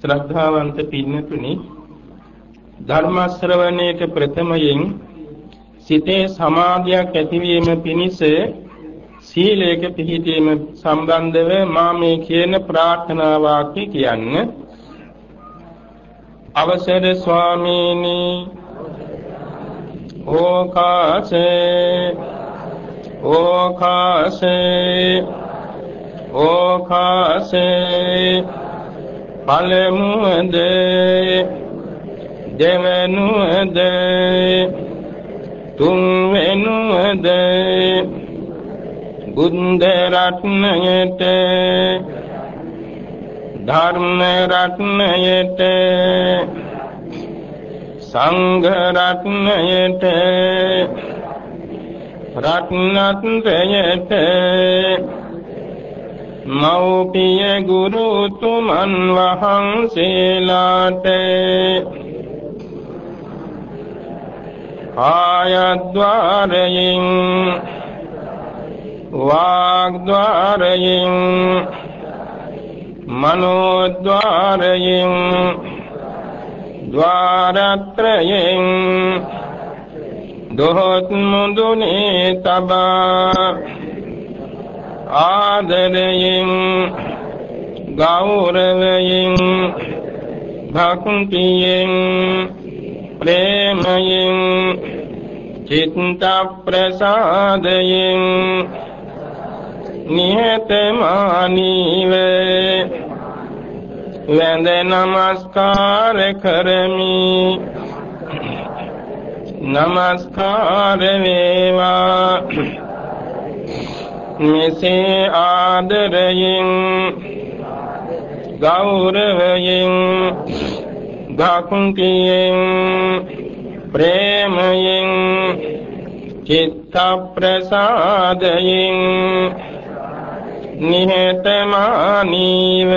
ශ්‍රද්ධාවන්ත පින්නතුනි ධර්ම ශ්‍රවණයට ප්‍රථමයෙන් සිතේ සමාධියක් ඇතිවීම පිණිස සීලයක පිහිටීම සම්බන්ධව මා මේ කියන ප්‍රාර්ථනා වාක්‍ය කියන්න. අවසර ස්වාමීනි. ඕකාසේ ඕකාසේ ඕකාසේ පළමුවද දෙවනුවද තුන්වෙනුවද බුද්ධ රත්නයට ධර්ම රත්නයට සංඝ රත්නයට රත්නත්‍රයට මෞපිය ගුරුතුමන් වහන්සේලාට කායද්්වාරයෙන් වාග්ද්වාරයෙන් මනෝද්වාරයෙන් ద్వාරත්‍රයෙන් දොහොත් මුදුනේ තබා ආදරයෙන් ගෞරවයෙන් භක්තියෙන් ප්‍රේමයෙන් චිත්ත ප්‍රසාදයෙන් නිහතමානීව වැඳ නමස්කාර කරමි නමස්කාර වේවා මෙසේ ආදරයෙන් ගෞරවයෙන් භක්තියෙන් ප්‍රේමයෙන් චිත්ත ප්‍රසාදයෙන් නිහතමානීව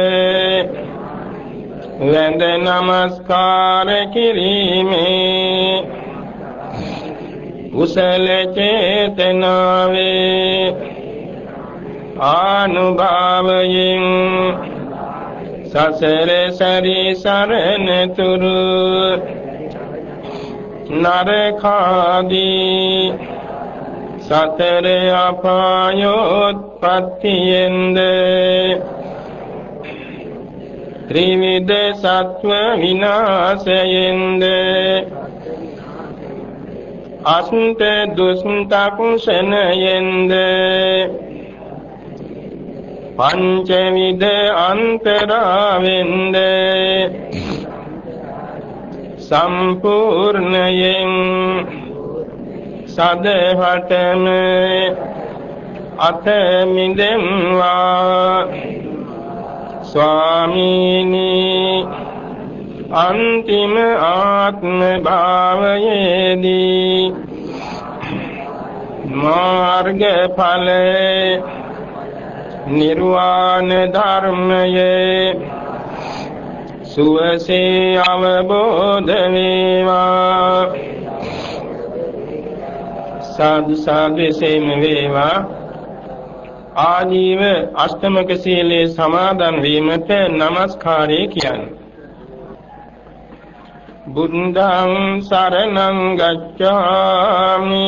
වැඳ නමස්කාර කිරීමේ කුසල චේතනාවේ ආනුභාවයෙන් සසර සරි සරණ තුරු නරකාදී සතර අපායෝත්පත්තියෙන්ද ත්‍රිවිධ සත්ව විනාශයෙන්ද අසුන්ත දුස්න්ත කුසනයෙන්ද පංචවිද අන්තරාවෙන්ද? සම්පූර්ණයෙන් සදහටම අත මිදෙම්වා ස්වාමීනි අන්තිම ආත්ම භාවයේදී මාර්ගඵලේ නිර්වාණ ධර්මයේ සුවසේ අවබෝධ වේවා. සාදු සාදෙසේම වේවා. ආජීව අෂ්ටමක සීලේ සමාදන් වීමට নমස්කාරය කියන්නේ. බුද්ධං සරණං ගච්ඡාමි.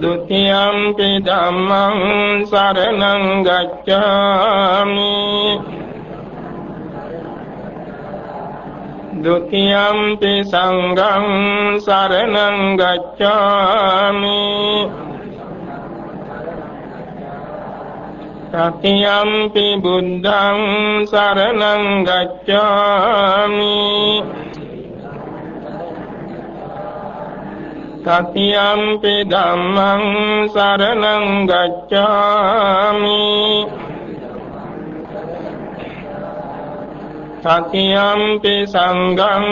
द्वितीयं पि धम्मं शरणं गच्छामि। ဒုတိယံပိသံဃံสารณังกัจฉามิတတိယံပိဘုဒ္ဓံสารณังกัจฉามิ තතියම්පි ධම්මං සරණං ගච්ඡාමි. තතියම්පි සංඝං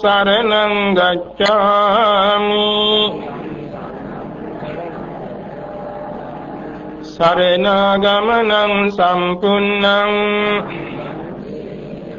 සරණං ගච්ඡාමි. සරණාගමනං සම්පුන්නං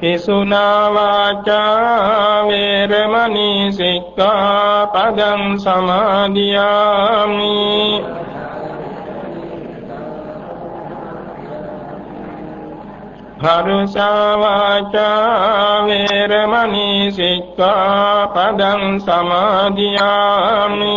පිසුනා වාචා වේරමණී සික්ඛාපදං සමාදියාමි. භරුසා වාචා වේරමණී සික්ඛාපදං සමාදියාමි.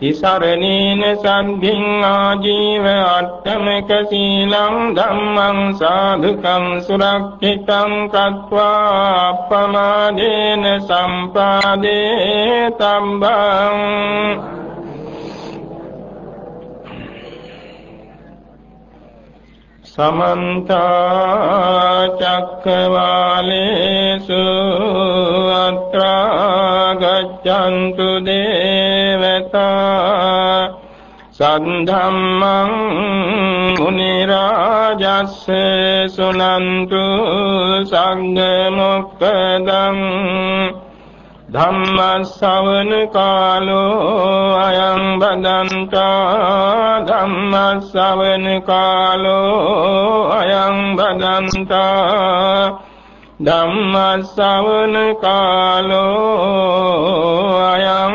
ඉසරණේන සම්ධින් ආජීව අට්ඨමක සීලං ධම්මං සාධුකං සුරක්ෂිතං කତ୍වා අප්පමාදේන සම්පාදේ තම්බං සමන්ත චක්කවාලේසු අත්‍රා ගච්ඡන්තු දේවතා සද්ධම්මං මුනි රාජස්ස සුනන්තු සංඝ මොක්ඛදං ධම්මස්සවන කාලෝ අයං බදන්තා ධම්මස්සවන කාලෝ අයං බදන්තා ධම්මස්සවන කාලෝ අයං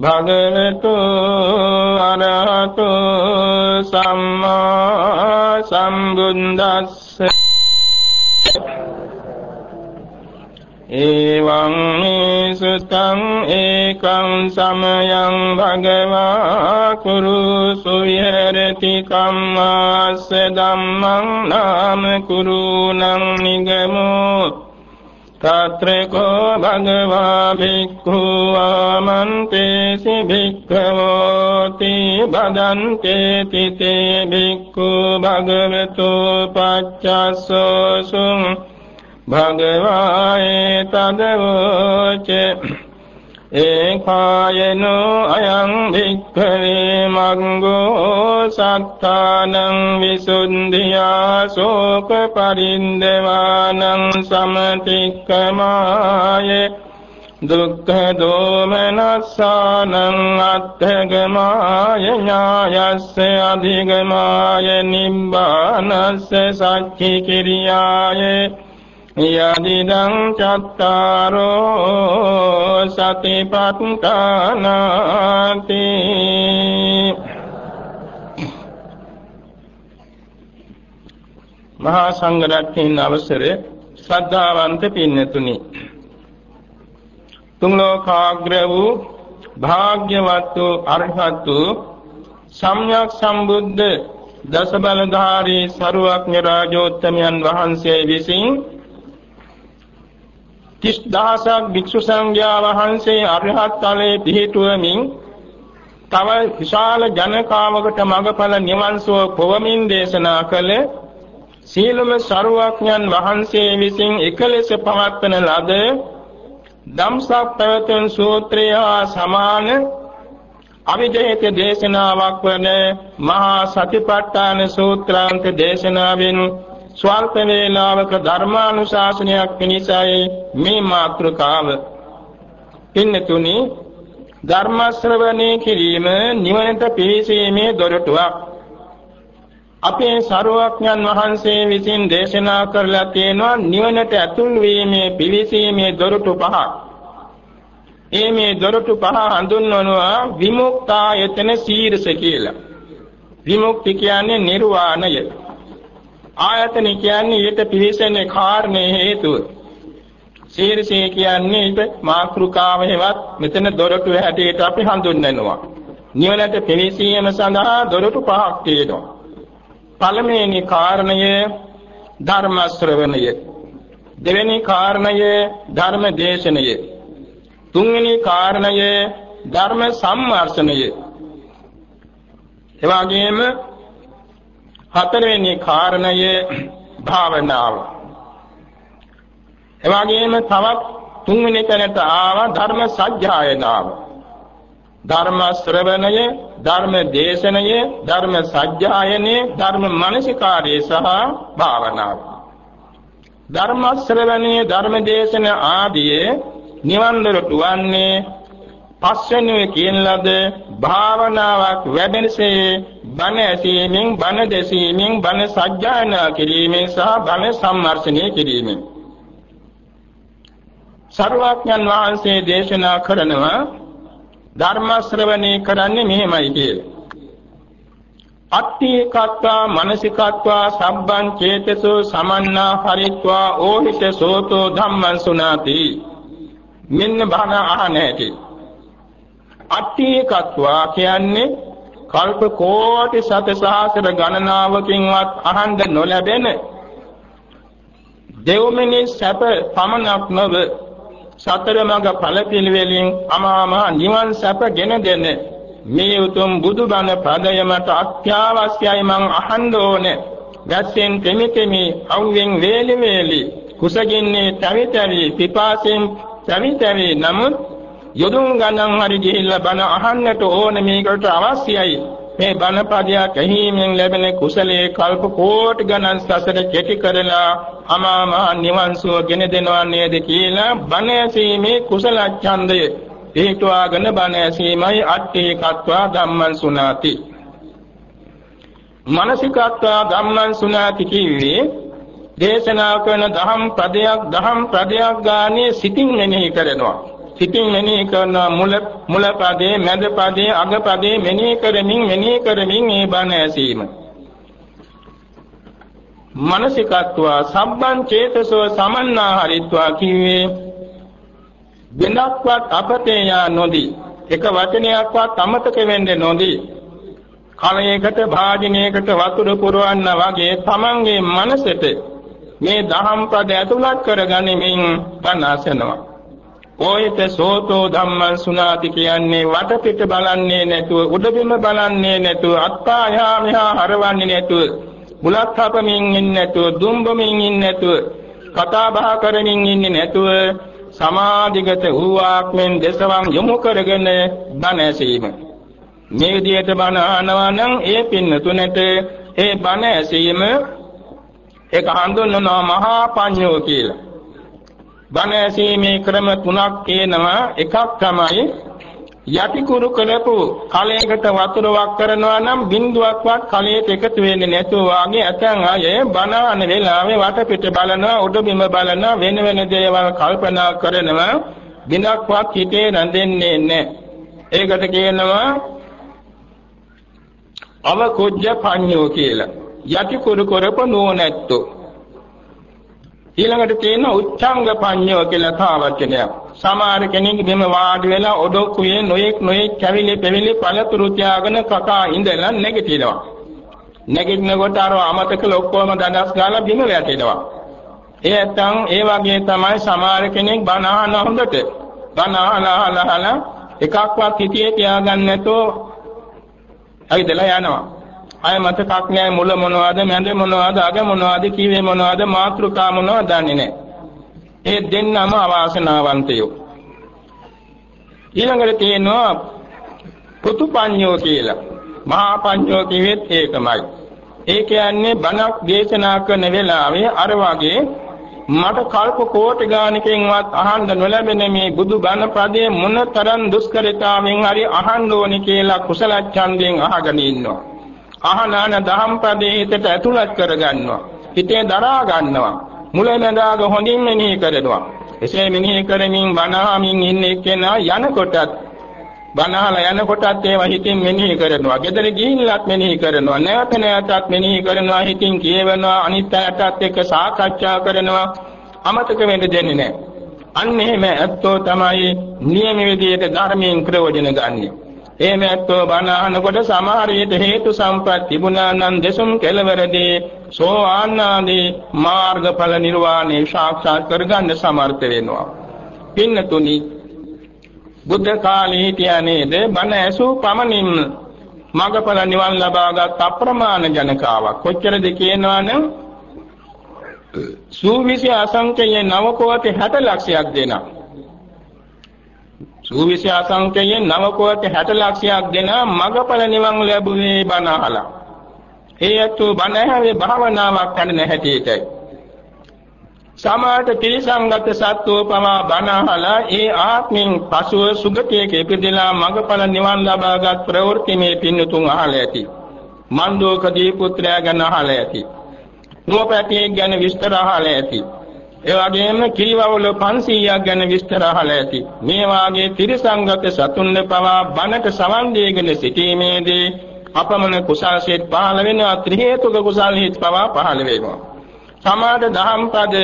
භගවතු අරහතු සම්මා සම්බුද්දස්ස. එවං මේ සුතං ඒකං සමයං භගවා කුරු සුයරති කම්මාස්ස ධම්මං නාම කුරුණං නිගමෝ. තත්‍රකෝ භගවා භික්ඛු ආමන්තේසි භික්ඛවෝති බදන්තේ තිතේ භික්ඛු භගවතු පච්චස්සෝසුං භගවායේ තදවෝච ඒකායනෝ අයං භික්ඛවේ මග්ගෝ සත්තානං විසුද්ධියා ශෝක පරින්දවානං සමතික්කමාය. දුක්ඛ දෝමනස්සානං අත්ථගමාය. ඥායස්ස අධිගමාය. නිබ්බානස්ස සච්චි කිරියාය යදිදං චත්තාරෝ සතිපට්ඨානාති. මහා සංඝරත්නයන් අවසරේ ශ්‍රද්ධාවන්ත පින්නතුනි. තුන් ලෝකාග්‍ර වූ භාග්‍යවත් වූ අරහත් වූ සම්්‍යක් සම්බුද්ධ දස බලධාරී සරුවක්ඥ රාජෝත්තමයන් වහන්සේ විසින් 30000ක් භික්ෂු සංඝයා වහන්සේ අරහත් ඵලයේ පිහිටුවමින් තව විශාල ජනකාවකට මඟඵල නිවන් සුව පොවමින් දේශනා කළ සීලම සරුවක්ඥන් වහන්සේ විසින් එකලෙස පවත්වන ලද ධම්සක් පැවතුම් සූත්‍රය හා සමාන අවිජේත දේශනාවක් වන මහා සතිපට්ඨාන සූත්‍රාන්ත දේශනාවෙන් ස්වල්ප වේලාවක ධර්මානුශාසනයක් පිණිසයි මේ මාතෘකාව. පින්නතුනි ධර්ම ශ්‍රවණේ කිරීම නිවනට පිවිසීමේ දොරටුවක්. අපේ සරුවක්ඥන් වහන්සේ විසින් දේශනා කරලා තියෙනවා නිවනට ඇතුල් වීමේ පිවිසීමේ දොරටු පහක්. ඒ මේ දොරටු පහ හඳුන්වනවා විමුක්තායතන සීරස කියලා. විමුක්ති කියන්නේ නිර්වාණය. ආයතන කියන්නේ ඊට පිවිසෙන්නේ කාරණේ හේතුව. සීරසේ කියන්නේ ඊට මාත්‍රිකාව හේවත් මෙතන දොරටු හැටියට අපි හඳුන්වනවා. නිවනට පිවිසීම සඳහා දොරටු පහක් තියෙනවා. පළමුවෙනි කාරණය ධර්ම ශ්‍රවණය. දෙවෙනි කාරණය ධර්ම දේශනය. තුන්වෙනි කාරණය ධර්ම සම්මර්ෂණය. එවාගෙම හතරවෙනි කාරණය භාවනාව. එවාගෙම තවත් තුන්වෙනි තැනට ආවා ධර්ම සත්‍යයනාව. ධර්ම ශ්‍රවණය, ධර්ම දේශනය, ධර්ම සත්‍යයනය, ධර්ම මනසිකාරය සහ භාවනාව. ධර්ම ශ්‍රවණය, ධර්ම දේශන ආදී නිවන් දොරට වන්නේ පස්වෙනුවේ කියන ලද භාවනාවක් වැඩෙනසේ බණ ඇසීමෙන් බණ දෙසීමෙන් බණ සජ්ජායනා කිරීමෙන් සහ බණ සම්මර්ෂණය කිරීමෙන්. සර්වඥන් වහන්සේ දේශනා කරනවා ධර්ම ශ්‍රවණේ කරන්නේ මෙහෙමයි කියලා. අට්ඨි කත්වා මනසිකත්වා සම්බන් චේතසෝ සමන්නා හරිත්වා ඕහිත සෝතෝ ධම්මං සුනාති. මෙන්න බණ අහන ඇති අට්ඨිකත්වා කියන්නේ කල්ප කෝටි සත සහස්‍ර ගණනාවකින්වත් අහන්න නොලැබෙන දෙව්මිනි සැප පමණක් නොව සතර මඟ ඵල පිළිවෙලින් අමාමහ නිවන් සැප ගෙන දෙන මේ උතුම් බුදුබණ පදය මට අත්‍යවශ්‍යයි මං අහන්න ඕනේ. ගැස්සෙන් තෙමි තෙමි අවුෙන් වේලි වේලි කුසගින්නේ තවි තවි පිපාසෙන් තවි තවි නමුත් යොදුන් ගණන් හරි ගිහිල්ලා බණ අහන්නට ඕන මේකට අවශ්‍යයි. මේ බණ පදයක් ඇහිීමෙන් ලැබෙන කුසලයේ කල්ප කෝටි ගණන් සසර කෙටි කරලා අමා මහ නිවන් සුව ගෙන දෙනවා නේද කියලා බණ ඇසීමේ කුසල ඡන්දය හේතුවාගෙන බණ ඇසීමයි අට්ඨේකත්වා ධම්මං සුනාති. මානසිකත්වා ධම්මං සුනාති කිව්වේ දේශනා කරන දහම් පදයක් දහම් පදයක් ගානේ සිතින් මෙනෙහි කරනවා. සිතින් මෙනෙහි කරන මුල මුල පදේ මැද පදේ අග පදේ මෙනෙහි කරමින් මෙනෙහි කරමින් මේ බණ ඇසීම. මානසිකත්වා සම්බන් චේතසෝ සමන්නා හරිත්වා කිව්වේ වෙනක්වත් අපතේ යා නොදී එක වචනයක්වත් අමතක වෙන්නේ නොදී කලයකට භාජනයකට වතුර පුරවන්න වගේ තමන්ගේ මනසට මේ දහම් පද ඇතුළත් කරගනිමින් බණ අසනවා ඕයිත සෝතෝ ධම්මං සුනාති කියන්නේ වටපිට බලන්නේ නැතුව උඩබිම බලන්නේ නැතුව අත්පා එහා මෙහා හරවන්නේ නැතුව බුලත් හපමින් ඉන්නේ නැතුව දුම්බමින් ඉන්නේ නැතුව කතා බහ කරමින් ඉන්නේ නැතුව සමාධිගත වූවාක්මෙන් දසවම් යොමු කරගෙන බණ ඇසීම. මේ විදිහට බණ අහනවා නම් ඒ පින්න තුනට ඒ බණ ඇසීම ඒක හඳුන්වනවා මහා පඤ්ඤෝ කියලා. බණ ඇසීමේ ක්‍රම තුනක් තියෙනවා එකක් තමයි යටි කුරු කළපු කලයකට වතුර වක් කරනවා නම් බිඳුවක්වත් කලයට එකතු වෙන්නේ නැතුව වාගේ ඇතන් අය බණ අහන වෙලාවේ වටපිට බලනවා උඩ බිම බලනවා වෙන වෙන දේවල් කල්පනා කරනවා. බිඳක්වත් හිතේ රැඳෙන්නේ නැහැ. ඒකට කියනවා අවකුජ්ජ පඤ්ඤෝ කියලා. යටි කුරු කරපු නෝනැත්තෝ ඊළඟට තියෙන උච්ඡංග පඤ්ඤෝ කියලා තව වචනයක්. සමහර කෙනෙක් මෙම වාඩි වෙලා ඔඩොක්කුවේ නොයෙක් නොයෙක් කැවිලි පෙවිලි පළතුරු තියාගෙන කකා ඉඳලා නැගිටිනවා. නැගිටිනකොට අර අමතක ඔක්කොම දඩස් ගාලා බිම වැටෙනවා. ඒ නැත්තම් ඒ වගේ තමයි සමහර කෙනෙක් බණ අහන හොඳට. බණ අහලා අහලා එකක්වත් හිතේ තියාගන්න නැතෝ ඇවිදලා යනවා. අය මතකක් නෑ මුල මොනවද මැද මොනවද අග මොනවද කීවේ මොනවද මාත්‍රිකා මොනවද දන්නේ නෑ. ඒ දෙන්නම අවාසනාවන්තයෝ. ඊළඟට තියෙනවා පුතුපඤ්ඤෝ කියලා. මහා පඤ්ඤෝ කිව්වෙත් ඒකමයි. ඒ කියන්නේ බණක් දේශනා කරන වෙලාවේ අර වගේ මට කල්ප කෝටි ගානකින්වත් අහන්න නොලැබෙන මේ බුදු බණ පදයේ මොනතරම් දුෂ්කරතාවෙන් හරි අහන්න ඕනි කියලා කුසල ඡන්දයෙන් අහගෙන ඉන්නවා. අහනාන දහම් පදේ හිතට ඇතුළත් කරගන්නවා. හිතේ දරා ගන්නවා. මුලැඳාග හොඳින් මෙනෙහි කරනවා. එසේ මෙනෙහි කරමින් බණහමින් ඉන්න එක්කෙනා යනකොටත් බණහලා යනකොටත් ඒවා හිතින් මෙනෙහි කරනවා. ගෙදර ගිහිල්ලත් මෙනෙහි කරනවා. නැවත නැවතත් මෙනෙහි කරනවා. හිතින් කියවනවා. අනිත් අයටත් එක්ක සාකච්ඡා කරනවා. අමතක වෙන්න දෙන්නේ නැහැ. අන්න එහෙම ඇත්තෝ තමයි නියම විදියට ධර්මයෙන් ප්‍රයෝජන ගන්නේ. එහෙම ඇත්තෝ බණ අහනකොට සමහර විට හේතු සම්පත් තිබුණා නම් දසුම් කෙලවරදී සෝවාන් ආදී මාර්ගඵල නිර්වාණය සාක්ෂාත් කරගන්න සමර්ථ වෙනවා. පින්නතුනි බුද්ධ කාලේ හිටියා නේද බණ ඇසූ පමණින් මඟඵල නිවන් ලබාගත් අප්‍රමාණ ජනකාවක්. කොච්චරද කියනවනම් සූවිසි අසංකේය නව කෝටි 60 ලක්ෂයක් දෙනා සූවිසි අසංකේයයෙන් නව කෝටි 60 ලක්ෂයක් දෙන මගපල නිවන් ලැබුවේ බණ අහලා. ඒ ඇතු බණ ඇහුවේ භාවනාවක් කරන හැටියටයි. සමාත තිරිසංගත සත්වෝ පවා බණ අහලා ඒ ආත්මින් පසුව සුගතියක ඉපදලා මගපල නිවන් ලබාගත් ප්‍රවෘත්ති මේ පින්නතුන් අහලා ඇති. මන්දෝකදී පුත්‍රයා ගැන අහලා ඇති. නෝපැටියෙක් ගැන විස්තර අහලා ඇති. ඒ වගේම කිරිවවුල 500ක් ගැන විස්තර අහලා ඇති. මේ වාගේ ත්‍රිසංගත සතුන් පවා බණට සවන් දීගෙන සිටීමේදී අපමණ කුසල්සිත පහළ වෙනවා ත්‍රි හේතුක කුසල්හිත පවා පහළ වෙනවා. සමාද දහම් පද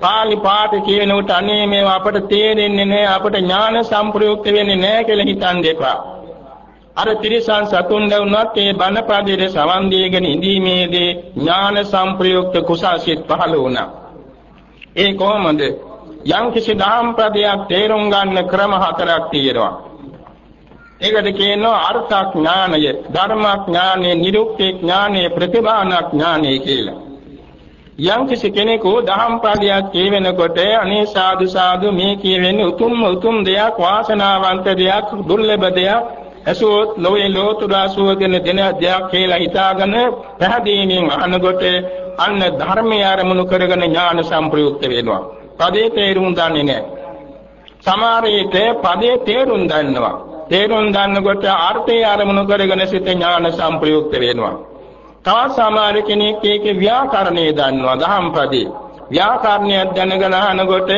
පාලි පාඨ කියන උට අනේ මේවා අපට තේරෙන්නේ නැහැ අපට ඥාන සම්ප්‍රයුක්ත වෙන්නේ නැහැ කියලා හිතන් දෙපා. අර ත්‍රිසං සතුන් වුණත් ඒ බණ පදයේ සවන් දීගෙන ඉඳීමේදී ඥාන සම්ප්‍රයුක්ත කුසල්සිත පහළ වුණා. ඒ කොහොමද? යම් කිසි දහම් පදයක් තේරුම් ගන්න ක්‍රම හතරක් තියෙනවා. ඒකට කියනවා අර්ථඥානය, ධර්මඥානය, නිරුක්ති ඥානය, ප්‍රතිභාඥානය කියලා. යම් කිසි කෙනෙකු දහම් පදයක් කියවෙනකොට අනේ සාදු සාදු මේ කියවෙන්නේ උතුම් උතුම් දෙයක්, වාසනාවන්ත දෙයක්, දුර්ලභ දෙයක්, ඇසුවොත් ලෝයේ ලෝතුරා සුවගෙන දෙන දෙයක් කියලා හිතාගෙන පැහැදීමෙන් අහනකොට අන්න ධර්මය ආරමුණු කරගෙන ඥාන සම්ප්‍රයුක්ත වෙනවා. පදේ තේරුම් දන්නේ නැහැ. සමහර විට පදේ තේරුම් දන්නවා. තේරුම් ගන්නකොට අර්ථය ආරමුණු කරගෙන සිත ඥාන සම්ප්‍රයුක්ත වෙනවා. තවත් සමහර කෙනෙක් ඒකේ ව්‍යාකරණය දන්නවා දහම් පදේ. ව්‍යාකරණය දැනගෙන අහනකොට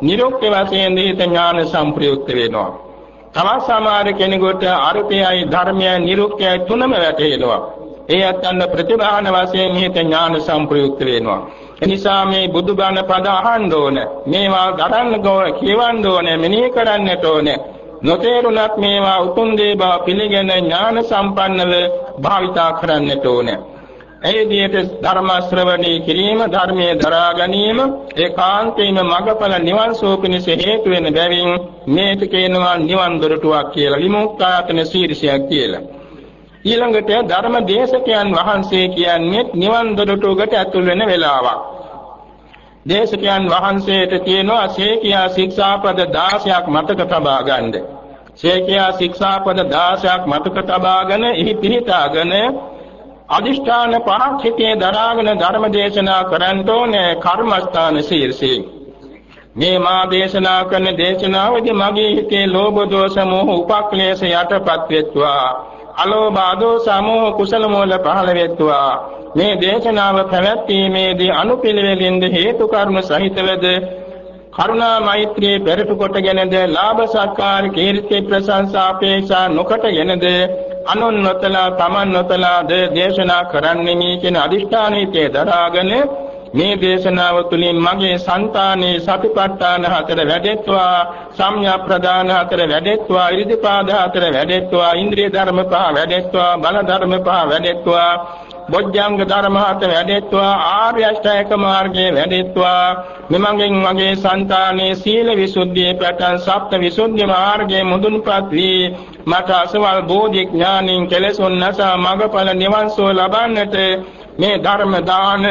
නිරුක්ති වශයෙන් දීත ඥාන සම්ප්‍රයුක්ත වෙනවා. තවත් සමහර කෙනෙකුට අර්ථයයි ධර්මයයි නිරුක්තියයි තුනම වැටහෙනවා. ඒ අත්න්න ප්‍රතිභාන වශයෙන් හිත ඥාන සම්ප්‍රයුක්ත වෙනවා. එනිසා මේ බුදුබණ පද අහන්න ඕන. මේවා ගන්න ඕන, කියවන්න ඕන, මෙනෙහි කරන්නට ඕන. නොතේරුණත් මේවා උතුම් දේ බව පිළිගෙන ඥාන සම්පන්නව භාවිතා කරන්නට ඕන. ඒ විදිහට ධර්ම ශ්‍රවණී කිරීම ධර්මයේ දරා ගැනීම ඒකාන්තයෙන්ම මඟඵල නිවන් සෝපිනිස හේතු වෙන බැවින් මේක කියනවා නිවන් දොරටුවක් කියලා විමුක්තායතන ශීර්ෂයක් කියලා. ඊළඟට ධර්ම දේශකයන් වහන්සේ කියන්නේ නිවන් දොරටුවකට ඇතුල් වෙන වෙලාවක්. දේශකයන් වහන්සේට තියෙනවා ශේකියා ශික්ෂාපද 16ක් මතක තබා ගන්න. ශේකියා ශික්ෂාපද 16ක් මතක තබාගෙන එහි පිහිටාගෙන අදිෂ්ඨාන පහක් හිතේ දරාගෙන ධර්ම දේශනා කරන්ට ඕනේ කර්මස්ථාන ශීර්ෂයෙන්. මේ මා දේශනා කරන දේශනාවේදී මගේ හිතේ ලෝභ දෝෂ මොහ උපක්ලේශ යටපත් වෙත්වා අලෝභ ආදෝස සමෝහ කුසල මූල පහළ වෙත්වා මේ දේශනාව පැවැත්වීමේදී අනුපිළිවෙලින්ද හේතු කර්ම සහිතවද කරුණා මෛත්‍රී පෙරට කොටගෙනද ලාභ සත්කාර කීර්ති ප්‍රශංසා අපේක්ෂා නොකොටගෙනද අනුන් නොතලා තමන් නොතලාද දේශනා කරන්නෙමි කියන අදිෂ්ඨානීතේ දරාගෙන මේ දේශනාව තුළින් මගේ సంతානේ සතිපට්ඨාන හතර වැඩෙත්වා සම්‍යක් ප්‍රදාන හතර වැඩෙත්වා ඉරිදිපාද හතර වැඩෙත්වා ඉන්ද්‍රිය ධර්ම පහ වැඩෙත්වා බල ධර්ම පහ වැඩෙත්වා. බොජ්ජංග ධර්ම හත වැඩෙත්වා ආර්ය අෂ්ටායක මාර්ගයේ වැඩෙත්වා. මෙමඟින් මගේ సంతානේ සීල විසුද්ධියේ පැටන් සප්ත විසුද්ධි මාර්ගයේ මුදුන්පත් වී මට අසවල් බෝධි ඥානින් කෙලෙසුන් නැසා මගඵල නිවන් සුව ලබන්නට මේ ධර්ම දාන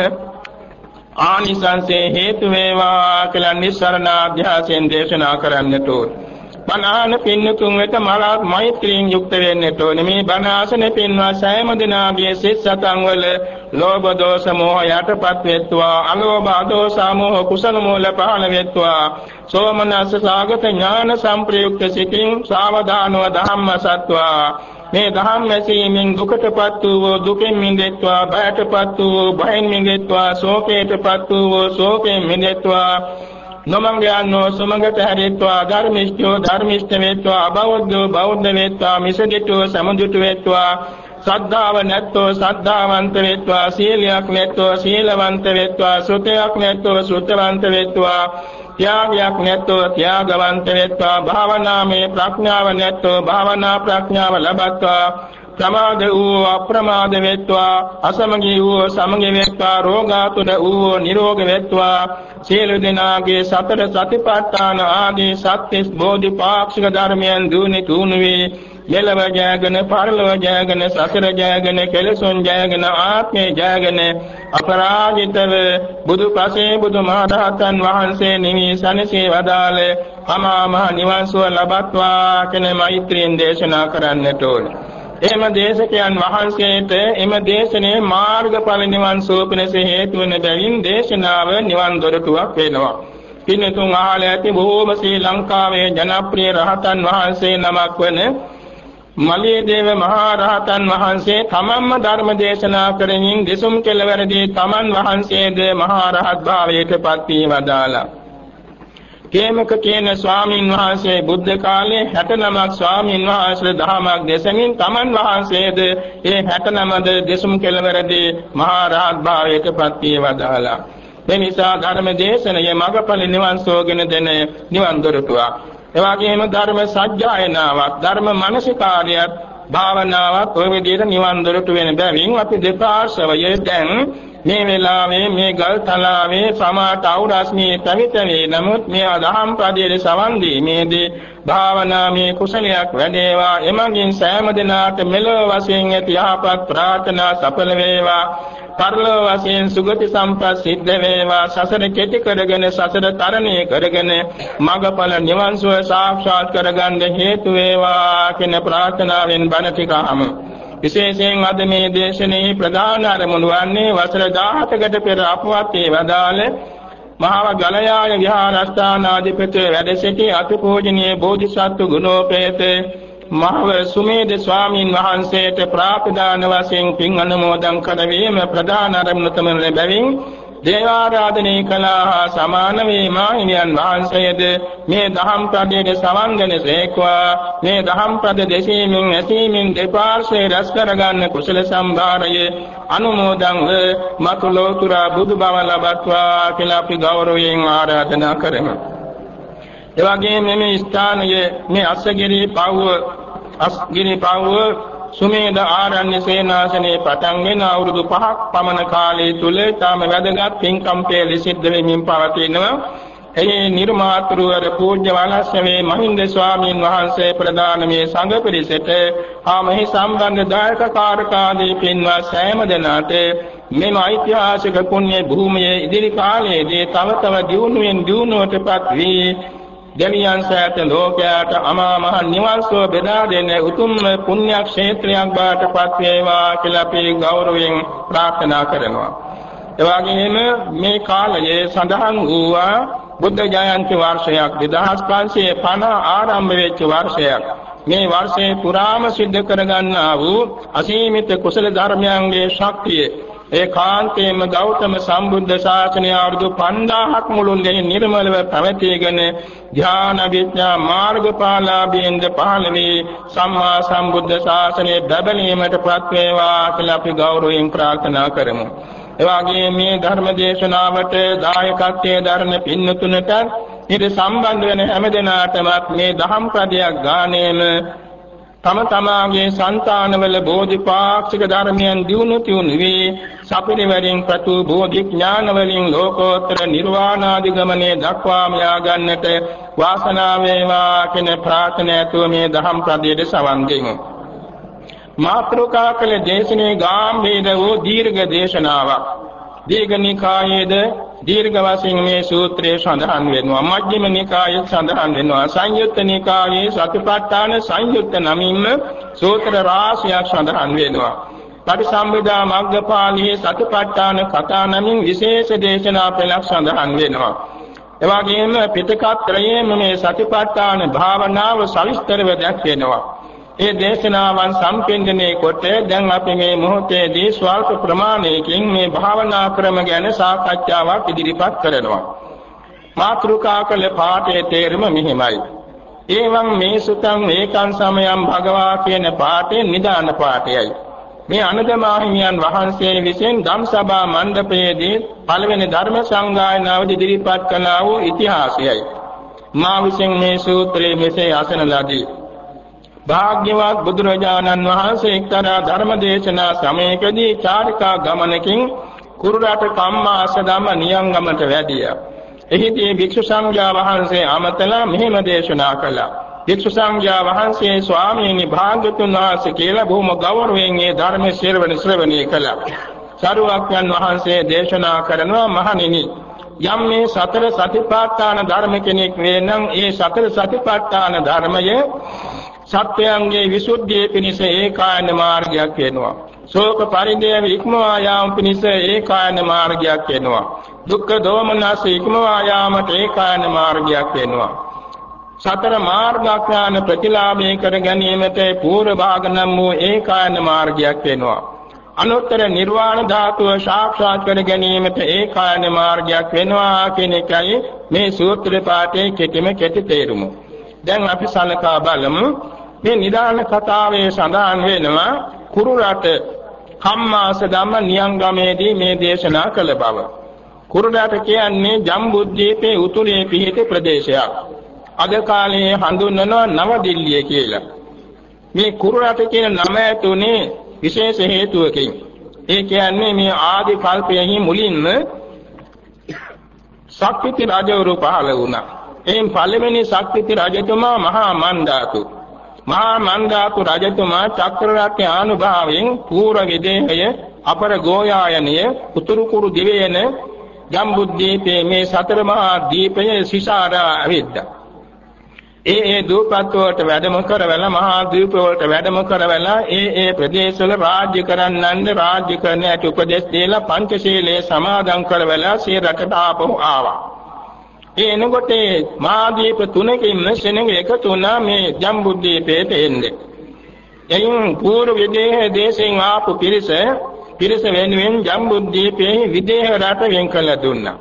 ආනිසංසේ හේතු වේවා කියලා නිස්සරණ අධ්‍යාසයෙන් දේශනා කරන්නට ඕනේ බණාන පින්නතුන් වෙත මලක් මෛත්‍රියෙන් යුක්ත වෙන්නට ඕනේ. මේ බණ ආසන පින්වා සෑම දිනාගේ සිත් සතන් වල ලෝභ දෝෂ මොහ යටපත් වෙත්වා. අලෝභ දෝෂ මොහ කුසල මූල පහළ වෙත්වා. සෝමනස්ස සාගත ඥාන සංප්‍රයුක්ත සිතින් සාවධානව ධම්ම සත්වා මේ ධම්ම ඇසීමෙන් දුකටපත් වූ දුකෙන් මිදෙත්වා බයටපත් වූ බයෙන් මිදෙත්වා ශෝකයටපත් වූ ශෝකයෙන් මිදෙත්වා නොමඟ යන්නෝ සුමඟට හැරෙත්වා ධර්මිෂ්ඨෝ ධර්මිෂ්ඨ වේත්වා අබෞද්ධෝ බෞද්ධ වේත්වා මිසදිටෝ සමුදිටු වේත්වා සද්ධාව නැත්තෝ සද්ධාවන්ත වේත්වා සීලයක් නැත්තෝ සීලවන්ත වේත්වා සුතයක් නැත්තෝ සුතවන්ත වේත්වා ත්‍යාගයක් නැත්තෝ ත්‍යාගවන්ත වේත්වා භාවනාමේ ප්‍රඥාව නැත්තෝ භාවනා ප්‍රඥාව ලබත්වා ප්‍රමාද වූ අප්‍රමාද වෙත්වා අසමගී වූ සමගී වෙත්වා රෝගාතුර වූ නිරෝග වෙත්වා සියලු දෙනාගේ සතර සතිපට්ඨාන ආදී සත්‍තිස් බෝධිපාක්ෂික ධර්මයන් දුනි තුනුවේ. මෙලව ජයගෙන පරලොව ජයගෙන සසර ජයගෙන කෙලසොන් ජයගෙන ආත්මේ ජයගෙන අපරාජිතව බුදු පසේ බුදු මහරහතන් වහන්සේ නිවි සනසේ වදාළ අමා මහ නිවන් සුව ලබත්වා කියන මෛත්‍රියෙන් දේශනා කරන්නට ඕනේ. එහෙම දේශකයන් වහන්සේට එම දේශනේ මාර්ගඵල නිවන් සෝපනස හේතු වන බැවින් දේශනාව නිවන් දොරටුවක් වෙනවා. පින්නතුන් අහලා ඇති බොහෝම ශ්‍රී ලංකාවේ ජනප්‍රිය රහතන් වහන්සේ නමක් වන මලියදේව මහා රහතන් වහන්සේ තමන්ම ධර්ම දේශනා කරමින් දෙසුම් කෙළවරදී තමන් වහන්සේද මහා රහත් භාවයට පත් වී වදාලා කේමක කියන ස්වාමින් වහන්සේ බුද්ධ කාලේ 69ක් ස්වාමින් වහන්සේ දහමක් දෙසමින් තමන් වහන්සේද? ඒ 69ද දෙසුම් කෙළවරදී මහා රහත් භාවයට පත් වී වදාලා මේ නිසා ධර්ම දේශනය මගපල නිවන් සෝගෙන දෙන නිවන් දොරටුවක්. එවාගෙම ධර්ම සත්‍යයනාවක් ධර්ම මානසිකාර්යයක් භාවනාවක් ඔය විදිහට නිවන් දොරටු වෙන බැවින් අපි දෙපාර්ශවයේ දැන් මේ වෙලාවේ මේ ගල් තලාවේ සමාට අවුරස්මී පැවිතවේ නමුත් මේ අදහම් පදයේ සවන් දීමේදී භාවනාමේ කුසලයක් වැඩේවා. එමගින් සෑම දිනාට මෙලොව වශයෙන් ඇති යහපත් ප්‍රාර්ථනා සඵල වේවා. පරලොව වශයෙන් සුගති සම්පත් සිද්ධ වේවා. සසර කෙටි කරගෙන සසර තරණය කරගෙන මගඵල නිවන් සුව සාක්ෂාත් කරගන්න හේතු වේවා කියන ප්‍රාර්ථනාවෙන් බණ ටික අහමු විශේෂයෙන් අද මේ දේශනේ ප්‍රධාන අරමුණු වන්නේ වසර 17කට පෙර අපවත් වේ වදාළ මහා ගලයාය විහාරස්ථානාධිපති වැඩ සිටි අතිපූජනීය බෝධිසත්ව ගුණෝපේත මහව සුමේද ස්වාමීන් වහන්සේට ප්‍රාපදාන වශයෙන් පින් අනුමෝදන් කරවීම ප්‍රධාන අරමුණ තමයි බැවින් දේවාරාධනය කළා සමාන වේ මාහිමියන් වහන්සේද මේ දහම් පදයේ සමන්ගෙන සේක්වා මේ දහම් පද දෙසීමෙන් ඇසීමෙන් දෙපාර්ශ්වයේ රැස් කරගන්න කුසල සම්භාරයේ අනුමෝදන් ව මතුලෝතුරා බුදු බව ලබත්වා කියලා අපි ගෞරවයෙන් ආරාධනා කරමු. එවැගේම මේ ස්ථානයේ මේ අස්සගිරි පවුව අස්ගිරි පවුව සුමේද ආරණ්‍ය සේනාසනේ පටන් ගෙන අවුරුදු 5ක් පමණ කාලය තුල තාම වැදගත් පින්කම් පෙළ සිද්ධ වෙමින් පවතිනවා. එහි නිර්මාතෘවර පූජ්‍ය වලස්සවේ මහින්ද ස්වාමීන් වහන්සේ ප්‍රදාන මේ සංඝ පිරිසට ආමහි සම්බන්ධ දායක කාර්කාදී පින්වත් සෑම දෙනාට මෙම ඓතිහාසික පුණ්‍ය භූමියේ ඉදිරි කාලයේදී තව තව දියුණුවෙන් දියුණුවටපත් වී දෙවියන් සෑත ලෝකයාට අමා මහ නිවන් සුව බෙදා දෙන උතුම් පුණ්‍ය ක්ෂේත්‍රයක් බවට පත් වේවා කියලා අපි ගෞරවයෙන් ප්‍රාර්ථනා කරනවා. එවාගෙම මේ කාලයේ සඳහන් වූවා බුද්ධ ජයන්ති වර්ෂයක් 2550 ආරම්භ වෙච්ච වර්ෂයක්. මේ වර්ෂයේ පුරාම සිද්ධ කරගන්නා වූ අසීමිත කුසල ධර්මයන්ගේ ශක්තිය ඒකාන්තයෙන්ම ගෞතම සම්බුද්ධ ශාසනය අවුරුදු 5000ක් මුළුල්ලේ නිර්මලව පැවතීගෙන ධ්‍යාන විඥා මාර්ගඵලාභින්ද පහළ වී සම්මා සම්බුද්ධ ශාසනය බැබලීමටපත් වේවා කියලා අපි ගෞරවයෙන් ප්‍රාර්ථනා කරමු. එවාගේ මේ ධර්ම දේශනාවට දායකත්වයේ දරන පින්නතුනට ඊට සම්බන්ධ වෙන හැම දෙනාටම මේ දහම් පදයක් ගානේම තම තමාගේ సంతානවල බෝධිපාක්ෂික ධර්මයන් දිනු තියුණු වී සපිරිවරින් ප්‍රතු බෝධි ඥාන වලින් ලෝකෝත්තර නිර්වාණාදි ගමනේ දක්වාම යා ගන්නට වාසනාව වේවා කියන ප්‍රාර්ථනාවතුව මේ දහම් පදයේ සවන් දෙමු. මාත්‍රකා කළ දේශනේ ගාම්භීර වූ දීර්ඝ දේශනාවක්. දීඝනිකායේද දීර්ඝ වශයෙන් මේ සූත්‍රයේ සඳහන් වෙනවා. මජ්ක්‍ධිම නිකායේ සඳහන් වෙනවා. සංයුත්ත නිකායේ සතිපට්ඨාන සංයුත්ත නමින්ම සූත්‍ර රාශියක් සඳහන් වෙනවා. පරිසම්බිදා මග්ගපාළියේ සතිපට්ඨාන කතා නමින් විශේෂ දේශනා පෙළක් සඳහන් වෙනවා. එවාගෙම පිටකත්‍රයේම මේ සතිපට්ඨාන භාවනාව සවිස්තරව දැක්වෙනවා. ඒ දේශනාවන් සම්පෙන්දනයේ කොට දැන් අපි මේ මොහොතේදී ස්වල්ප ප්‍රමාණයකින් මේ භාවනා ක්‍රම ගැන සාකච්ඡාවක් ඉදිරිපත් කරනවා. මාත්‍රිකා කළ පාඨයේ තේරුම මෙහිමයි. එවං මේ සුතං ඒකං සමයං භගවා කියන පාඨේ නිදාන පාඨයයි. මේ අනදමාහිමියන් වහන්සේ විසින් ධම්සභා මණ්ඩපයේදී පළවෙනි ධර්ම සංගායනාව ඉදිරිපත් කළා වූ ඉතිහාසයයි. මා විසින් මේ සූත්‍රයේ මෙසේ අසන ලදී. භාග්‍යවත් බුදුරජාණන් වහන්සේ එක්තරා ධර්මදේශනා සමයකදී චාරිකා ගමනකින් කුරුරට කම්මාස ධම්ම නියංගමට වැඩියා. එහිදී භික්ෂු සංඝයා වහන්සේ අමතලා මෙහෙම දේශනා කළා. භික්ෂු සංඝයා වහන්සේ ස්වාමීනි භාග්‍යතුන් වහන්සේ කියලා බොහොම ගෞරවයෙන් මේ ධර්ම ශ්‍රවණ ශ්‍රවණය කළා. සරුවක්යන් වහන්සේ දේශනා කරනවා මහණෙනි යම් මේ සතර සතිපට්ඨාන ධර්ම කෙනෙක් වේ නම් ඒ සතර සතිපට්ඨාන ධර්මය සත්‍යයන්ගේ විසුද්ධිය පිණිස ඒකායන මාර්ගයක් වෙනවා. ශෝක පරිදේව ඉක්මවා යාම පිණිස ඒකායන මාර්ගයක් වෙනවා. දුක්ඛ දෝමනස ඉක්මවා යාමට ඒකායන මාර්ගයක් වෙනවා. සතර මාර්ගඥාන ප්‍රතිලාභේ කර ගැනීමට පූර්ව භාග නම් වූ ඒකායන මාර්ගයක් වෙනවා. අනුත්තර නිර්වාණ ධාතුව සාක්ෂාත් කර ගැනීමට ඒකායන මාර්ගයක් වෙනවා කියන එකයි මේ සූත්‍ර පාඨයේ කෙටිම කෙටි තේරුම. දැන් අපි සලකා බලමු මේ නිදාන කතාවේ සඳහන් වෙනවා කුරු රට කම්මාස ධම්ම නියංගමේදී මේ දේශනා කළ බව. කුරු රට කියන්නේ ජම්බුද්දීපේ උතුරේ පිහිටි ප්‍රදේශයක්. අද කාලේ හඳුන්වනවා නවදිල්ලිය කියලා. මේ කුරු රට කියන නම ඇතුනේ විශේෂ හේතුවකින්. ඒ කියන්නේ මේ ආදි කල්පයෙහි මුලින්ම ශක්තිති රජවරු පහළ වුණා. එයින් පළවෙනි ශක්තිති රජතුමා මහා මන්දාතු. මහා මන්දාතු රජතුමා චක්‍රරත්න ආනුභාවයෙන් පූර්ව විදේහය අපර ගෝයායනය උතුරු කුරු දිවයින ජම්බුද්දීපේ මේ සතර මහා දීපයේ සිසාරා ඇවිද්දා. ඒ ඒ දූපත් වලට වැඩම කරවලා මහා දීප වලට වැඩම කරවලා ඒ ඒ ප්‍රදේශවල රාජ්‍ය කරන්නන්ද රාජ්‍ය කරන්න ඇති උපදෙස් දීලා පංචශීලයේ සමාදන් කරවලා සිය රටට ආපහු ආවා. ඒ එනකොට මහාදීප තුනකින් සෙනඟ එකතු වුණා මේ ජම්බුද්දීපේට එන්නේ. එයින් පූර්ව විදේහ දේශෙන් ආපු පිරිස පිරිස වෙනුවෙන් ජම්බුද්දීපේ විදේහ රට වෙන් කළ දුන්නා.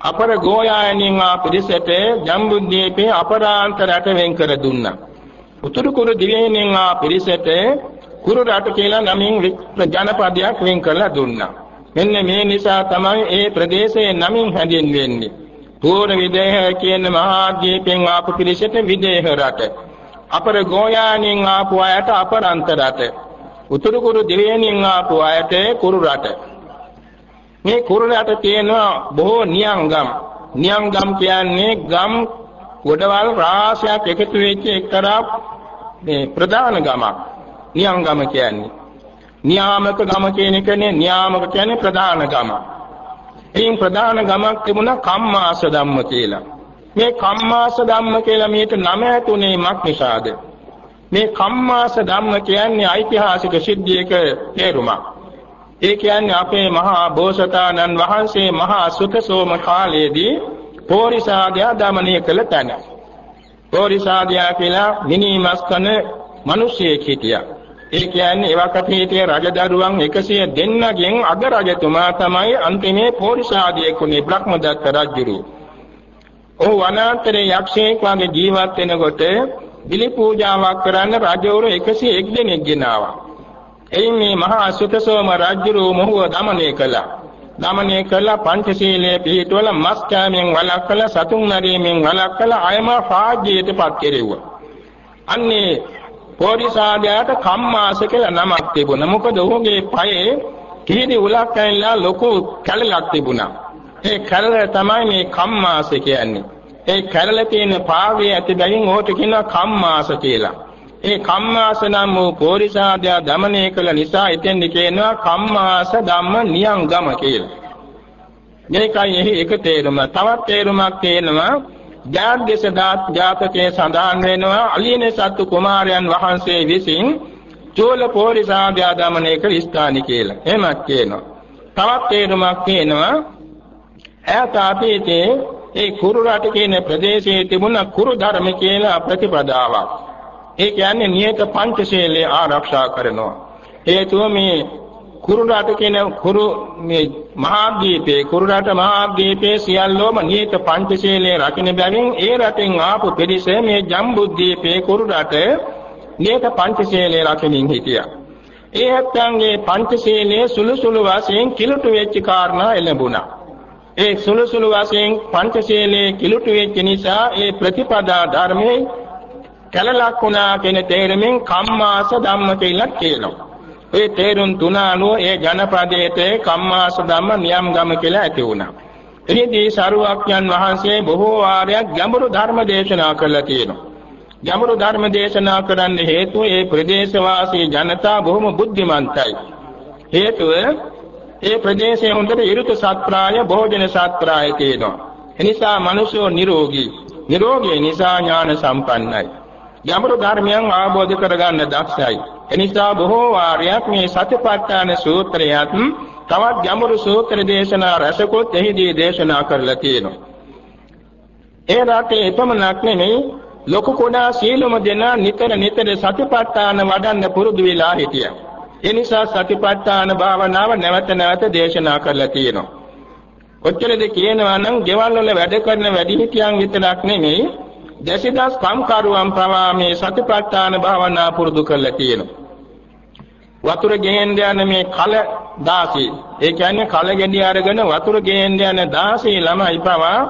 අපර ගෝයායනින් ආ පිරිසට ජම්බුද්දීපේ අපරාන්ත රට වෙන් කර දුන්නා. උතුරු කුරු දිවයිනෙන් ආ පිරිසට කුරු රට කියලා නමින් ජනපදයක් වෙන් කරලා දුන්නා. මෙන්න මේ නිසා තමයි ඒ ප්‍රදේශයේ නමින් හැඳින්වෙන්නේ. පූර්ණ විදේහ කියන මහා දීපෙන් ආපු පිරිසට විදේහ රට. අපර ගෝයානින් ආපු අයට අපරන්ත රට. උතුරු කුරු දිවයිනින් ආපු අයට කුරු රට. මේ කුරු රට තියෙනවා බොහෝ නියංගම්. නියංගම් කියන්නේ ගම් ගොඩවල් රාශියක් එකතු වෙච්ච එක්තරා මේ ප්‍රධාන ගමක්. නියංගම කියන්නේ. නියාමක ගම කියන එකනේ නියාමක කියන්නේ ප්‍රධාන ගමක්. එයින් ප්‍රධාන ගමක් තිබුණා කම්මාස ධම්ම කියලා. මේ කම්මාස ධම්ම කියලා මේට නම ඇතුනේ මක් නිසාද? මේ කම්මාස ධම්ම කියන්නේ ඓතිහාසික සිද්ධියක තේරුමක්. ඒ කියන්නේ අපේ මහා බෝසතාණන් වහන්සේ මහා සුතසෝම කාලයේදී පෝරිසාදයා දමනය කළ තැන. පෝරිසාදයා කියලා මිනිමස් කන මිනිසියෙක් හිටියා. ඒ කියන්නේ එවකපීතිය රජදරුවන් 100 දෙන්නගෙන් අග රජතුමා තමයි අන්තිමේ පෝරිසාදියෙකුනේ බ්‍රහ්මදත්ත රජුරු. ඔහු වනාන්තරයේ යක්ෂයෙක් වගේ ජීවත් වෙනකොට බිලි පූජාවක් කරන්න රජවරු 101 දෙනෙක් ගෙනාවා. එයින් මේ මහා සුතසෝම රජුරු මොහුව দমনය කළා. দমনය කළා පංචශීලයේ පිළිතුවල මස් කෑමෙන් වළක්වලා සතුන් මරීමෙන් වළක්වලා අයම රාජ්‍යයටපත් කෙරෙව්වා. අන්නේ පොඩිසාදයාට කම්මාස කියලා නමක් තිබුණා. මොකද ඔහුගේ පයේ කිහිදි උලක් ඇවිල්ලා ලොකු කැලලක් තිබුණා. ඒ කැලල තමයි මේ කම්මාස කියන්නේ. ඒ කැලල තියෙන පාවයේ ඇති බැගින් ඔහුට කියනවා කම්මාස කියලා. ඒ කම්මාස නම් වූ පොරිසාදයා দমনය කළ නිසා එතෙන්දි කියනවා කම්මාස ධම්ම නියංගම කියලා. මේකයි එහි එක තේරුම. තවත් තේරුමක් තේනවා ජාත්දේශ ජාතකයේ සඳහන් වෙනවා අලියන සත්තු කුමාරයන් වහන්සේ විසින් චෝල පොරිසාභ්‍යා දමනය කළ ස්ථානි කියලා. එහෙමත් කියනවා. තවත් තේරුමක් කියනවා ඈත අතීතයේ ඒ කුරු රට කියන ප්‍රදේශයේ තිබුණ කුරු ධර්ම කියලා ප්‍රතිපදාවක්. ඒ කියන්නේ නියත පංචශීලයේ ආරක්ෂා කරනවා. හේතුව මේ කුරු රට කියන කුරු මේ මහාද්වීපේ කුරු රට මහාද්වීපේ සියල්ලෝම නියත පංචශීලයේ රකින්න බැවින් ඒ රටෙන් ආපු පිරිස මේ ජම්බුද්වීපේ කුරු රට නියත පංචශීලයේ රකින්න හිටියා. ඒ හැත්තන්ගේ පංචශීලයේ සුළු සුළු වශයෙන් කිලුට වෙච්ච කාරණා එළඹුණා. ඒ සුළු සුළු වශයෙන් පංචශීලයේ කිලුට වෙච්ච නිසා ඒ ප්‍රතිපදා ධර්මයේ කැලලක් වුණා කියන තේරුමින් කම්මාස ධම්ම කියලා කියනවා. ඒ තේරුම් තුන අනුව ඒ ජනපදයේ කම්මාස ධම්ම නියම් ගම කියලා ඇති වුණා. එහිදී සරුවක්යන් වහන්සේ බොහෝ වාරයක් ගැඹුරු ධර්ම දේශනා කළා තියෙනවා. ගැඹුරු ධර්ම දේශනා කරන්න හේතුව ඒ ප්‍රදේශවාසී ජනතා බොහොම බුද්ධිමන්තයි. හේතුව ඒ ප්‍රදේශයේ හොඳට ඍතු සත්‍රාය භෝජන සත්‍රාය තියෙනවා. එනිසා මිනිසෝ නිරෝගී. නිරෝගී නිසා ඥාන සම්පන්නයි. ගැඹුරු ධර්මයන් ආબોධ කරගන්න දක්ෂයි. එනිසා බොහෝ වාරයක් මේ සතිපට්ඨාන සූත්‍රයත් තවත් ගැඹුරු සූත්‍ර දේශනා රසකොත් එහිදී දේශනා කරලා තියෙනවා. ඒ රටේ එපමණක් නෙමෙයි ලොකු කොඩා සීලම දෙනා නිතර නිතර සතිපට්ඨාන වඩන්න පුරුදු වෙලා හිටියා. ඒ නිසා සතිපට්ඨාන භාවනාව නැවත නැවත දේශනා කරලා තියෙනවා. කොච්චරද කියනවා නම් ගෙවල් වල වැඩ කරන වැඩිහිටියන් විතරක් නෙමෙයි දසිදස් කම්කරුවන් පවා මේ සතිපට්ඨාන භාවනා පුරුදු කරලා තියෙනවා. වතුර ගෙහෙන්න යන මේ කල දාසී ඒ කියන්නේ කල ගෙඩි අරගෙන වතුර ගෙහෙන්න යන දාසී ළමයි පවා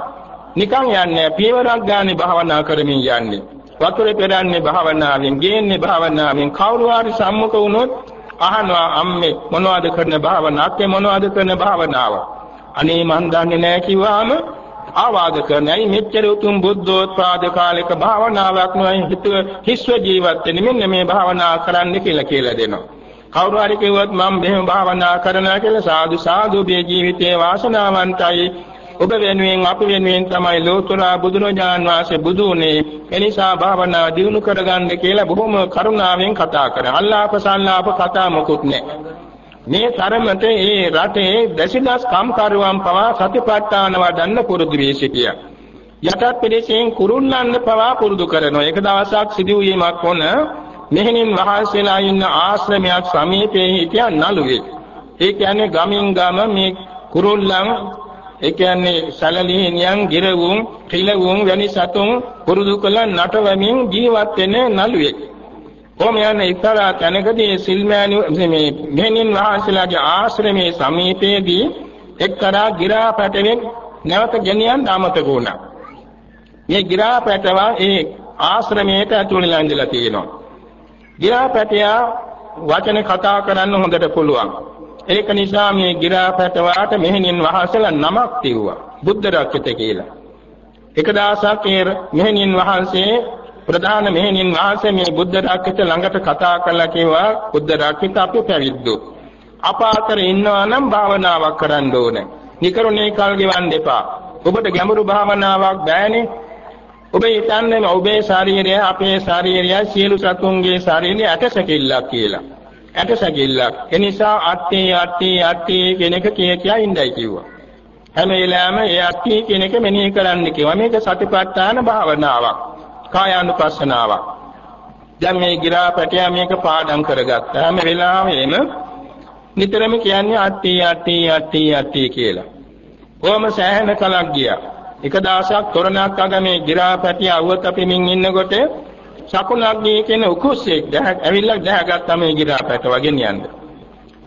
නිකන් යන්නේ පියවරක් ගානේ භාවනා කරමින් යන්නේ. වතුර පෙරන්නේ භාවනාවෙන්, ගේන්නේ භාවනාවෙන් කවුරු හරි සම්මුඛ වුණොත් අහනවා අම්මේ මොනවද කරන භාවනාවක් මොනවද කරන භාවනාව? අනේ මන් දන්නේ නැහැ කිව්වාම ආවාද කරනයි මෙච්චර උතුම් බුද්ධෝත්පාද කාලයක භාවනාවක් නොයි හිතුව හිස්ව ජීවත් වෙන්නේ මෙන්න මේ භාවනා කරන්න කියලා කියලා දෙනවා. කවුරු හරි කිව්වොත් මම මෙහෙම භාවනා කරනවා කියලා සාදු සාදු මේ ජීවිතයේ වාසනාවන්තයි ඔබ වෙනුවෙන් අප වෙනුවෙන් තමයි ලෝතර බුදුරජාන් වහන්සේ බුදු උනේ එනිසා භාවනා දියුණු කරගන්න කියලා බොහොම කරුණාවෙන් කතා කරා. අල්ලාප සල්ලාප කතා මොකුත් නැහැ. මේ තරමට ඒ රටේ දසිදස් කම්කරුවන් පවා සතිපට්ඨාන වඩන්න පුරුදු වී සිටියා. යටත් ප්‍රදේශයෙන් කුරුල්ලන්න පවා පුරුදු කරනවා. එක දවසක් සිදුවීමක් වුණ මෙහෙණින් වහන්සේලා ඉන්න ආශ්‍රමයක් සමීපයේ හිටියා නළුවෙක්. ඒ කියන්නේ ගමින් ගම මේ කුරුල්ලන් ඒ කියන්නේ සැලලිහිනියන්, ගිරවුන්, ත්‍රිලවුන් වැනි සතුන් පුරුදු කළ නටවමින් ජීවත් වෙන නළුවෙක්. කොහොම යන එක්තරා තැනකදී සිල්මෑණි මේ මෙහෙණින් වහන්සේලාගේ ආශ්‍රමයේ සමීපයේදී එක්තරා ගිරා පැටවෙක් නැවත ගෙනියන්න අමතක වුණා. මේ ගිරා පැටවා ඒ ආශ්‍රමයට ඇතුළේ ඉඳලා තියෙනවා. ගිරා පැටියා වචන කතා කරන්න හොඳට පුළුවන්. ඒක නිසා මේ ගිරා පැටවාට මෙහෙණින් වහන්සේලා නමක් තියුවා. බුද්ධ රක්කිත කියලා. එක දවසක් ඒ මෙහෙණින් වහන්සේ ප්‍රධාන මෙහෙණින් වහන්සේ මේ බුද්ධ රක්කිත ළඟට කතා කළා කිව්වා බුද්ධ රක්කිත අපි පැවිද්දෝ. අප අතර ඉන්නවා නම් භාවනාවක් කරන්න ඕනේ. නිකරුණේ කල් ගෙවන්න එපා. ඔබට ගැඹුරු භාවනාවක් බෑනේ. ඔබ හිතන්නේ ඔබේ ශාරීරය අපේ ශාරීරය සියලු සතුන්ගේ ශාරීරය ඇටසැකිල්ලක් කියලා. ඇටසැකිල්ලක්. ඒ නිසා අට්ටි අට්ටි අට්ටි කියන එක කිය කියා ඉඳයි කිව්වා. හැම වෙලාවෙම ඒ අට්ටි කියන එක මෙනෙහි කරන්න කිව්වා. මේක සතිපට්ඨාන භාවනාවක්. කායානුපස්සනාවක්. දැන් මේ ගිරාපැටිය මේක පාඩම් කරගත්තා. හැම වෙලාවෙම නිතරම කියන්නේ අට්ටි අට්ටි අට්ටි අට්ටි කියලා. කොහොම සෑහෙන කලක් ගියා. එක දවසක් තොරණක් අගමේ ගිරාපැටිය අවුවත් අපෙමින් ඉන්නකොට සකුණක් දී කියන උකුස්සෙක් දැහ ඇවිල්ලා දැහගත්තා මේ ගිරාපැට වගේ නියන්ද.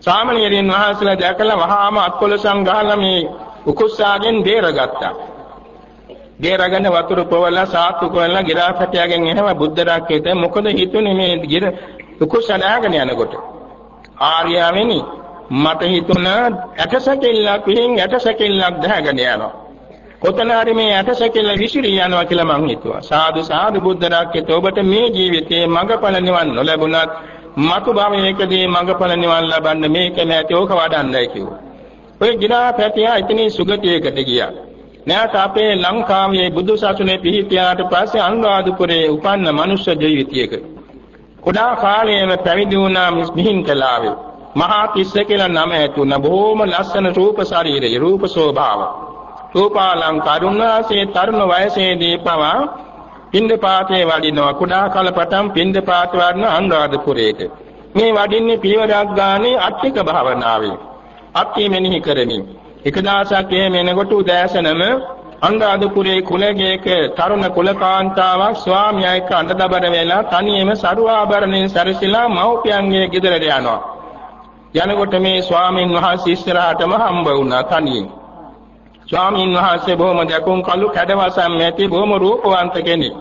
සාමණේරයන් වහන්සේලා දැකලා වහාම අත්කොලසම් ගහලා මේ උකුස්සාගෙන් බේරගත්තා. බේරගෙන වතුර පොවලා සාත්තු කරලා ගිරා පැටියාගෙන් එහෙම බුද්ධ රාක්කේත මොකද හිතුනේ මේ ගිර උකුස්ස නාගෙන යනකොට. ආර්යාවෙනි මට හිතුණා ඇටසැකිල්ලක් විහිං ඇටසැකිල්ලක් දැහැගෙන යනවා. කොතන හරි මේ ඇටසැකිල්ල විසිරී යනවා කියලා මං හිතුවා. සාදු සාදු බුද්ධ රාක්කේත ඔබට මේ ජීවිතේ මඟඵල නිවන් නොලැබුණත් මතු භවයකදී මඟඵල නිවන් ලබන්න මේක නැති ඕක වඩන්නයි කිව්වා. ඔය ගිරා පැටියා ඉතින් සුගතියකට ගියා. නැවත අපේ ලංකාවේ බුදු සසුනේ පිහිටියාට පස්සේ අනුරාධපුරේ උපන්න මනුෂ්‍ය ජීවිතයක. කුඩා කාලයේම පැවිදි වුණා මිහින්කලාවේ. මහා තිස්ස කියලා නම ඇතුණ බොහොම ලස්සන රූප ශරීරය රූප ස්වභාව. රූපාලංකරුණාසේ තරුණ වයසේදී පවා පින්දපාතේ වඩිනවා කුඩා කල පටන් පින්දපාත වඩන අනුරාධපුරේට මේ වඩින්නේ පියවරක් ගානේ අට්ටික භාවනාවේ අත්ති මෙනෙහි කරමින් එක දවසක් එහෙම එනකොට උදෑසනම අනුරාධපුරේ කුලගේක තරුණ කුලකාන්තාවක් ස්වාමියා එක්ක අඬදබර වෙලා තනියම සරුවාභරණයෙන් සැරසිලා මව්පියන්ගේ ගෙදරට යනවා යනකොට මේ ස්වාමින් වහන්සේ ඉස්සරහටම හම්බ වුණා තනියෙන් ස්වාමීන් වහන්සේ බොහොම දකුම් කළු කැඩවසම් ඇති බොහොම රූපවන්ත කෙනෙක්.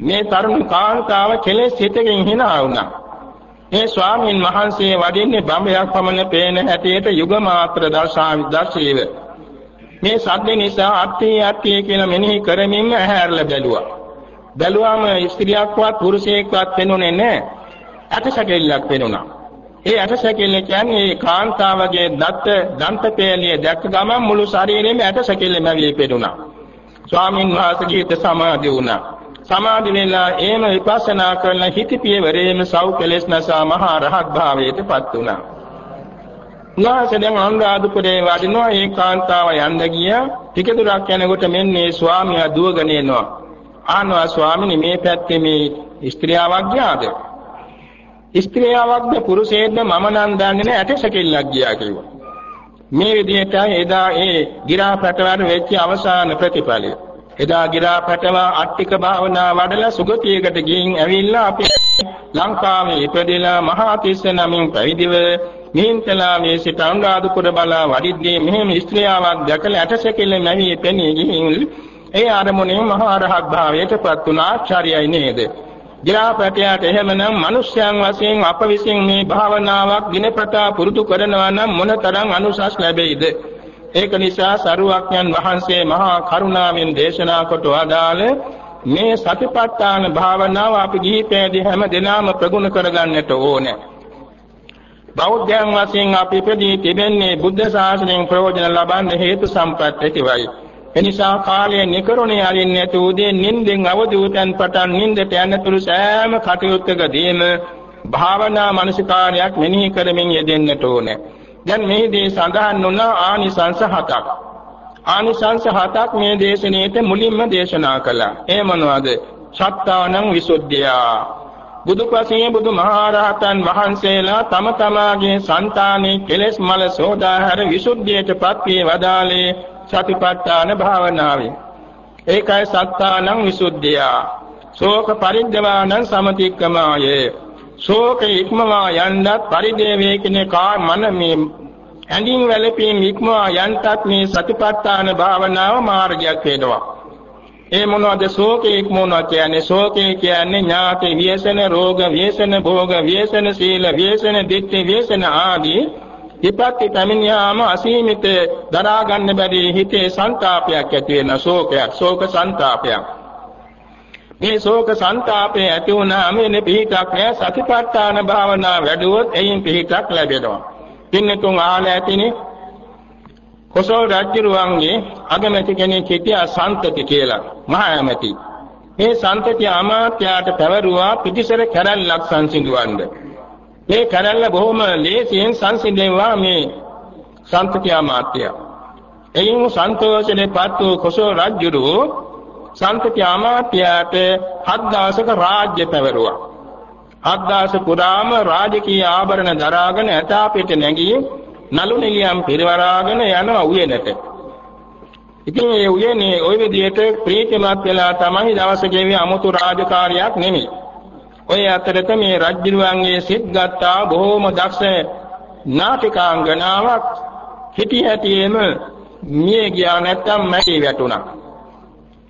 මේ තරුණ කාන්තාව කෙලෙස් හිතකින් hina වුණා. මේ ස්වාමීන් වහන්සේ වඩින්නේ බඹයක් පමණ පේන හැටියට යුග මාත්‍ර දර්ශාවි දර්ශීව. මේ සද්ද නිසා අත්ති අත්ති කියලා මෙනෙහි කරමින්ම ඇහැරලා බැලුවා. බැලුවාම ස්ත්‍රියක්වත් පුරුෂයෙක්වත් පෙනුනේ නැහැ. ඇටසැකිල්ලක් පෙනුණා. ඒ ඇටසැකිල්ල කියන්නේ කාන්තාවගේ දත්ත දන්තපේලිය දැක්ක ගමන් මුළු ශරීරෙම ඇටසැකිල්ල මැවී පෙනුණා. ස්වාමින් වහන්සේගේ හිත සමාධි වුණා. සමාධි වෙලා එහෙම විපස්සනා කරන හිත පියවරේම සව් කෙලෙස් නැසා මහා රහත් භාවයටපත් වුණා. උන්වහන්සේ දැන් අනුරාධපුරේ වඩිනවා ඒ කාන්තාව යන්න ගියා. ටික දුරක් යනකොට මෙන්න මේ ස්වාමියා දුවගෙන එනවා. ආනවා ස්වාමිනේ මේ පැත්තේ මේ ස්ත්‍රියාවක් ගියාද? ස්ත්‍රියාවක්ද පුරුෂයෙක්ද මම නම් දන්නේ නැහැ ඇටසැකිල්ලක් ගියා කිව්වා. මේ විදිහට එදා ඒ ගිරා පැටවර වෙච්ච අවසාන ප්‍රතිඵලය. එදා ගිරා පැටව අට්ටික භාවනා වඩලා සුගතියකට ගිහින් ඇවිල්ලා අපි ලංකාවේ ඉපදෙලා මහා තිස්ස නමින් පැවිදිව මිහින්තලාවේ සිට අනුරාධපුර බලා වඩිද්දී මෙහෙම ස්ත්‍රියාවක් දැකලා ඇටසැකිල්ල මැවී පෙනී ගිහින් ඒ අරමුණේ මහා රහත් භාවයටපත් වුණා ආචාර්යයි නේද? ගිරාපැටයාට එහෙමනම් මිනිස්යන් වශයෙන් අප විසින් මේ භාවනාවක් දිනපතා පුරුදු කරනවා නම් මොනතරම් අනුසස් ලැබෙයිද ඒක නිසා සරුවක්ඥන් වහන්සේ මහා කරුණාවෙන් දේශනා කොට වදාළ මේ සතිපට්ඨාන භාවනාව අපි ගිහිපෑදී හැම දිනම ප්‍රගුණ කරගන්නට ඕනේ බෞද්ධයන් වශයෙන් අපි ප්‍රදී තිබෙන්නේ බුද්ධ ශාසනයෙන් ප්‍රයෝජන ලබන්න හේතු සම්පත් ඇතිවයි එනිසා කාලය නිකරුණේ අරින්නේ නැති උදේ නිින්දෙන් අවදි වූතන් පටන් නිින්දට යනතුරු සෑම කටයුත්තකදීම භාවනා මානසිකාරයක් මෙනෙහි කරමින් යෙදෙන්නට ඕනේ. දැන් මෙහිදී සඳහන් වුණ ආනිසංස හතක්. ආනිසංස හතක් මේ දේශනාවේ මුලින්ම දේශනා කළා. ඒ මොනවද? සත්තානං විසුද්ධියා. බුදුපසේ බුදුමහරහතන් වහන්සේලා තම තමාගේ సంతානේ කෙලෙස් මල සෝදාහර විසුද්ධියටපත් වේ වදාලේ සතිපට්ඨාන භාවනාවේ ඒකයි සත්තානං විසුද්ධිය ශෝක පරිද්දවානං සමතික්කමායේ ශෝක ඉක්මවා යන්නත් පරිදේවේ කිනේ කා මන මේ ඇඳින් වැළපීම් ඉක්මවා යන්ටත් මේ සතිපට්ඨාන භාවනාව මාර්ගයක් වෙනවා ඒ මොනවද ශෝකේ ඉක්මවනවා කියන්නේ? ශෝකේ කියන්නේ ඥාති වියසන රෝග වියසන භෝග වියසන සීල වියසන දිට්ඨි වියසන ආදී විපත්ති පැමිණියාම අසීමිත දරා ගන්න බැරි හිතේ සංతాපයක් ඇති වෙන ශෝකයක් ශෝක සංతాපයක් මේ ශෝක සංతాපය ඇති වුණාම එනේ පිහිටක් නෑ සතිපට්ඨාන භාවනා වැඩුවොත් එයින් පිහිටක් ලැබෙනවා. පින්නතුන් ආල ඇතිනේ. කොසල් රජුරුවන්ගේ අගමැති කෙනෙක් හිටියා සන්තති කියලා. මහා ඇමති. මේ සන්තති අමාත්‍යාට පැවරුවා පිටිසර කැරල්ලක් සංසිඳවන්නේ. මේ කරල්ල බොහොම ලේසියෙන් සංසිඳෙනවා මේ සන්තති අමාත්‍ය. එයින් සන්තෝෂෙන්පත් වූ කොසල් රජුරු සන්තති අමාත්‍යයට හත් දවසක රාජ්‍ය පැවරුවා. හත් දවස පුරාම රාජකීය ආභරණ දරාගෙන ඇතාපිට නැගී නලු නිලියම් පිරවරාගෙන යනවා උයනට. ඉතින් ඒ උයනේ ওই විදිහට ප්‍රීතිමත් වෙලා තමයි දවස ගෙවි අමුතු රාජකාරියක් නෙමෙයි. ඔය අතරත මේ රජ්ජුරුවන්ගේ සිත් ගත්තා බොහෝම දක්ෂ නාටිකාංගනාවක් හිටි හැටියේම මිය ගියා නැත්තම් මැරි වැටුණා.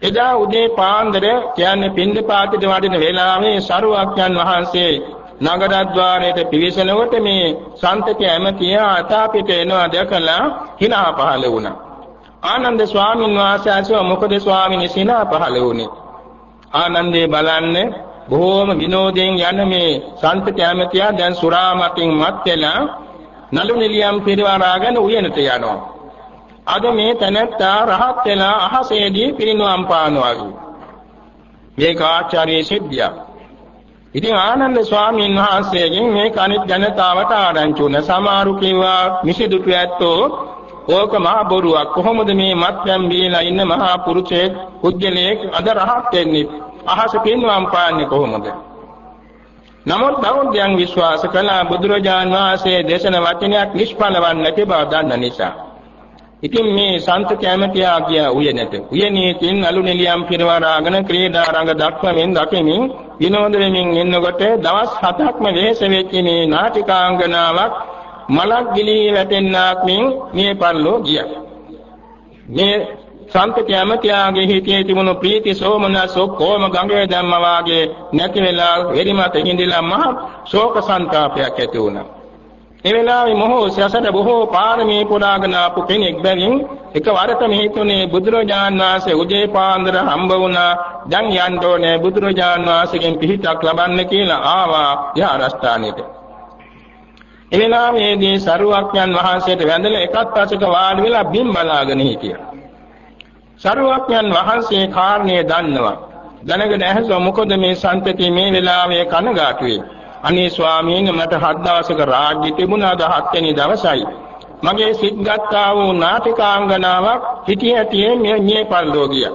එදා උදේ පාන්දර කියන්නේ පින්දපාතිට වඩින වෙලාවේ සරුවක්යන් වහන්සේ නගරද්වාරයට පිවිසෙනකොට මේ සන්තක ඇමතිය අතාපිට එනවා දැකලා hina පහළ වුණා. ආනන්ද ස්වාමීන් වහන්සේ අසව මොකද ස්වාමීනි සිනා පහළ වුණේ? ආනන්දේ බලන්නේ බොහෝම විනෝදයෙන් යන මේ සන්තක ඇමතියා දැන් සුරාමතින් මත් වෙලා නළු නිලියම් පිරවරාගෙන උයනට යනවා. අද මේ තැනැත්තා රහත් වෙලා අහසේදී පිරිනුවම් පානවා මේක ආචාර්ය සිද්ධියක්. ඉතින් ආනන්ද ස්වාමීන් වහන්සේගෙන් මේ කණිත් ජනතාවට ආරංචි වුණ. සමහරු කිව්වා මිසිදුතු ඇත්තෝ ඕක මහ බොරුවක්. කොහොමද මේ මත්යන් බීලා ඉන්න මහා පුරුෂයෙක් කුජලයක් අද රහත් වෙන්නේ? අහස පින්වම් පාන්නේ කොහොමද? නමුත් බෞද්ධයන් විශ්වාස කළ බුදුරජාන් වහන්සේ දේශන වචනයක් නිෂ්ඵල වන්නේ නැති බව දන්න නිසා. ඉතින් මේ සන්ත කැමැතියා කිය උයනට උයනේ තින් අලු නිලියම් පිරවරාගෙන ක්‍රීඩා රංග දක්වමින් දකිමින් විනෝද වෙමින් ඉන්නකොට දවස් 7ක්ම වෙහෙස වෙච්ච මේ නාටිකාංගනාවක් මලක් ගිලී වැටෙන්නාක් මෙන් මේ පල්ලෝ ගියා. මේ සන්ත කැමැතියාගේ හිතේ තිබුණු ප්‍රීති සෝමනස ඔක්කොම ගඟේ දැම්ම වාගේ නැති වෙලා වෙරිමත හිඳිලා මහ ශෝක සංතාපයක් ඇති වුණා. ඒ වෙලාවේ මොහොත සසර බොහෝ පාරමී පුරාගෙන ආපු කෙනෙක් බැවින් එකවරට මෙහිතුනේ බුදුරජාන් වහන්සේ උදේ පාන්දර හම්බ වුණා. දැන් යන්න ඕනේ බුදුරජාන් වහන්සේගෙන් පිහිටක් ලබන්න කියලා ආවා විහාරස්ථානෙට ඒ වෙලාවේදී සරුවක්ඥන් වහන්සේට වැඳලා එකත් පසක වාඩි වෙලා බිම් බලාගෙන හිටියා. සරුවක්ඥන් වහන්සේ කාරණේ දන්නවා. දැනගෙන ඇහුවා මොකද මේ සම්පති මේ වෙලාවේ කනගාටුවේ? අනේ ස්වාමීන් මට හත් දවසක රාජ්‍ය තිබුණා 17 වෙනි දවසයි. මගේ සිත් ගත්තා වූ නාටිකාංගනාවක් හිටිය හැටියේ මේ මේ පල්ලෝ ගියා.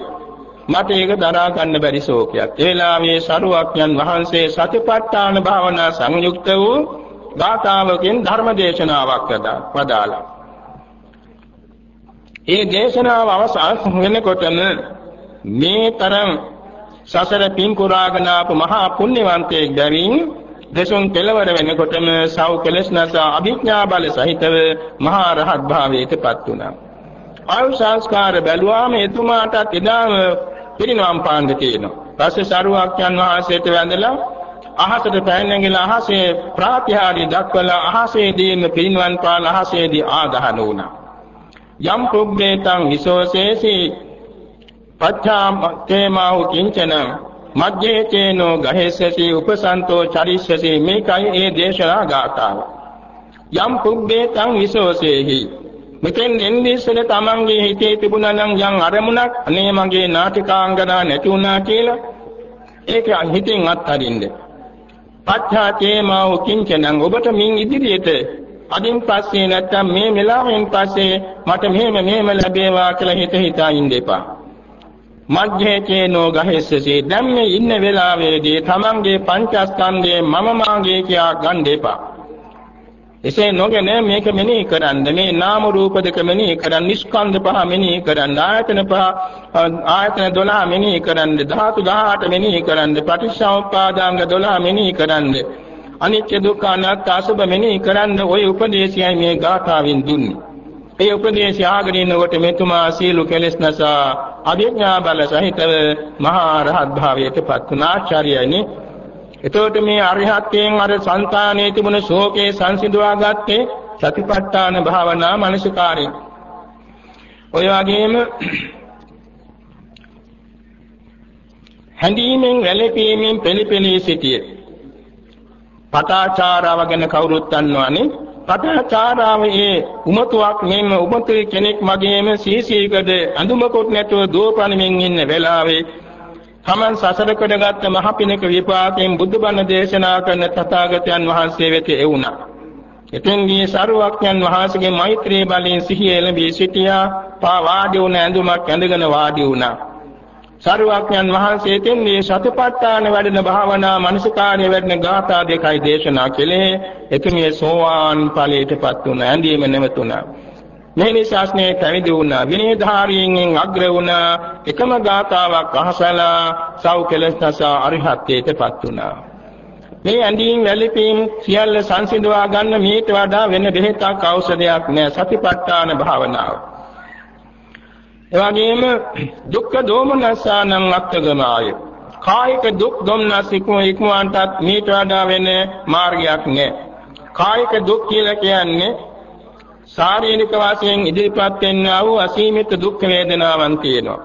මට ඒක දරා ගන්න බැරි ශෝකයක්. ඒ වෙලාවේ සරුවක්ඥන් වහන්සේ සතිපට්ඨාන භාවනා සංයුක්ත වූ ගාථාවකින් ධර්ම දේශනාවක් වදාළා. ඒ දේශනාව අවසන් වෙනකොටම මේ තරම් සසර පින් කුරාගෙන ආපු මහා පුණ්‍යවන්තයෙක් බැවින් දසුන් කෙලවර වෙනකොටම සව් කෙලස් නැසා අභිඥා බල සහිතව මහා රහත් භාවයටපත් වුණා. ආයු සංස්කාර බැලුවාම එතුමාටත් එදාම පිරිනවම් පාන්න තියෙනවා. පස්සේ සරුවක්යන් වහන්සේට වැඳලා අහසට පෑන්නගිලා අහසේ ප්‍රාතිහාර්ය දක්වලා අහසේදීම පිරිනවන් පාන අහසේදී ආදහන වුණා. යම් පුබ්බේතං විසෝසේසි පච්ඡාම තේමාහු කිංචනං මජ්ජේ චේනෝ ගහෙස්සසි උපසන්තෝ චරිස්සසි මේකයි ඒ දේශනා ගාථාව යම් පුබ්බේ තං විසෝසේහි. මෙතෙන් එන්නේ ඉස්සෙල්ල තමන්ගේ හිතේ තිබුණා නම් යම් අරමුණක් අනේ මගේ නාටිකාංගනා නැති වුණා කියලා ඒක හිතෙන් අත්හරින්න. පච්ඡාතේමෝ කිංචනං ඔබට මින් ඉදිරියට අදින් පස්සේ නැත්තම් මේ මෙලාවෙන් පස්සේ මට මෙහෙම මෙහෙම ලැබේවා කියලා හිත හිතා ඉන්න එපා. මජ්ජේ චේනෝ ගහෙස්සසේ දැන් මේ ඉන්න වෙලාවේදී තමන්ගේ පංචස්කන්ධයේ මම මාගේ කියා ගන්න එපා. එසේ නොගෙන මේක මෙනෙහි කරන්න මේ නාම රූප දෙක මෙනෙහි කරන්න නිස්කන්ධ පහ මෙනෙහි කරන්න ආයතන පහ ආයතන 12 මෙනෙහි කරන්න ධාතු 18 මෙනෙහි කරන්න පටිච්චසමුප්පාදාංග 12 මෙනෙහි කරන්න අනිත්‍ය දුක්ඛ අනාත්ම අසුභ මෙනෙහි කරන්න ওই උපදේශයයි මේ ගාථාවෙන් දුන්නේ ඒ උපදේශය ආගෙන ඉන්නකොට මෙතුමා සීල කෙලෙස් නැසා අභිඥා බල සහිතව මහා රහත් භාවයට පත් වුණාචාර්යයනි එතකොට මේ අරිහත්යෙන් අර సంతානයේ තිබුණ ශෝකේ සංසිඳවා ගත්තේ සතිපට්ඨාන භාවනා මනසිකාරයෙන්. ඔය වගේම හැඳීමෙන් වැළපීමෙන් පෙළපෙළී සිටියේ පටාචාරාව ගැන කවුරුත් දන්නවනේ? පටාචාරාවේ උමතුවක් මෙන්න උමතුයි කෙනෙක් මගේම සීසීකද අඳුමකොත් නැතුව දෝපණමින් ඉන්න වෙලාවේ තමන් සසර කොටගත් මහ පිනක විපාකයෙන් බුදුබණ දේශනා කරන තථාගතයන් වහන්සේ වෙත එවුණා. එතෙන්දී සරුවක්යන් වහන්සේගේ මෛත්‍රී බලයෙන් සිහිය එළඹී සිටියා. පා වාඩි වුණ ඇඳුමක් ඇඳගෙන වාඩි වුණා. සරුවක්යන් වහන්සේ තෙන්නේ සතිපට්ඨාන වැඩෙන භාවනා මනසකාර්ය වැඩෙන ගාථා දෙකයි දේශනා කළේ. එතුමිය සෝවාන් ඵලයටපත් වුණා ඇඳීම නැවතුණා. මේ නිසාස්නේ පැවිදි වුණා විනයධාරීන් අග්‍ර වුණා එකම ගාථාවක් අහසලා සව් කෙලස් නැසා අරිහත්ත්වයටපත් වුණා. මේ ඇඳීම් වැලිපීම් සියල්ල සංසිඳවා ගන්න මීට වඩා වෙන බෙහෙතක් ಔಷධයක් නෑ සතිපට්ඨාන භාවනාව. එවැගේම දුක්ඛ දෝමනසානං අක්ඛගමාය. කායික දුක් දුම්නස් ඉක්මවන්ටත් මීට වඩා වෙන මාර්ගයක් නෑ. කායික දුක් කියලා කියන්නේ ශාරීරික වශයෙන් ඉදිරිපත් වෙන්නා වූ අසීමිත දුක් වේදනාවන් තියෙනවා.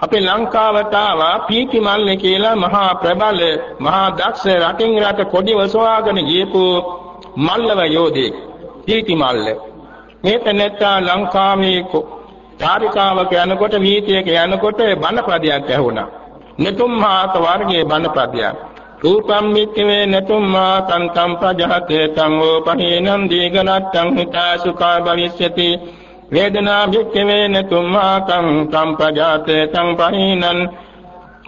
අපේ ලංකාවට ආවා පීති මල්ලේ කියලා මහා ප්‍රබල මහා දක්ෂ රටින් රට කොඩි වසවාගෙන ගියපු මල්ලව යෝධේ පීති මල්ල. මේ තැනත්තා ලංකාවේ චාරිකාවක යනකොට වීතියක යනකොට බණපදයක් ඇහුණා. netum මාත වර්ගයේ බණපදයක්. රූපම් මිච්ඡවේ netum මාතං තම් ප්‍රජහතේ තං ඕපහේනං දීගනත්තං හිතාසුඛා භවිෂ්‍යති වේදනා භික්ඛවේ netum මාතං තම් ප්‍රජහතේ තං පහේනං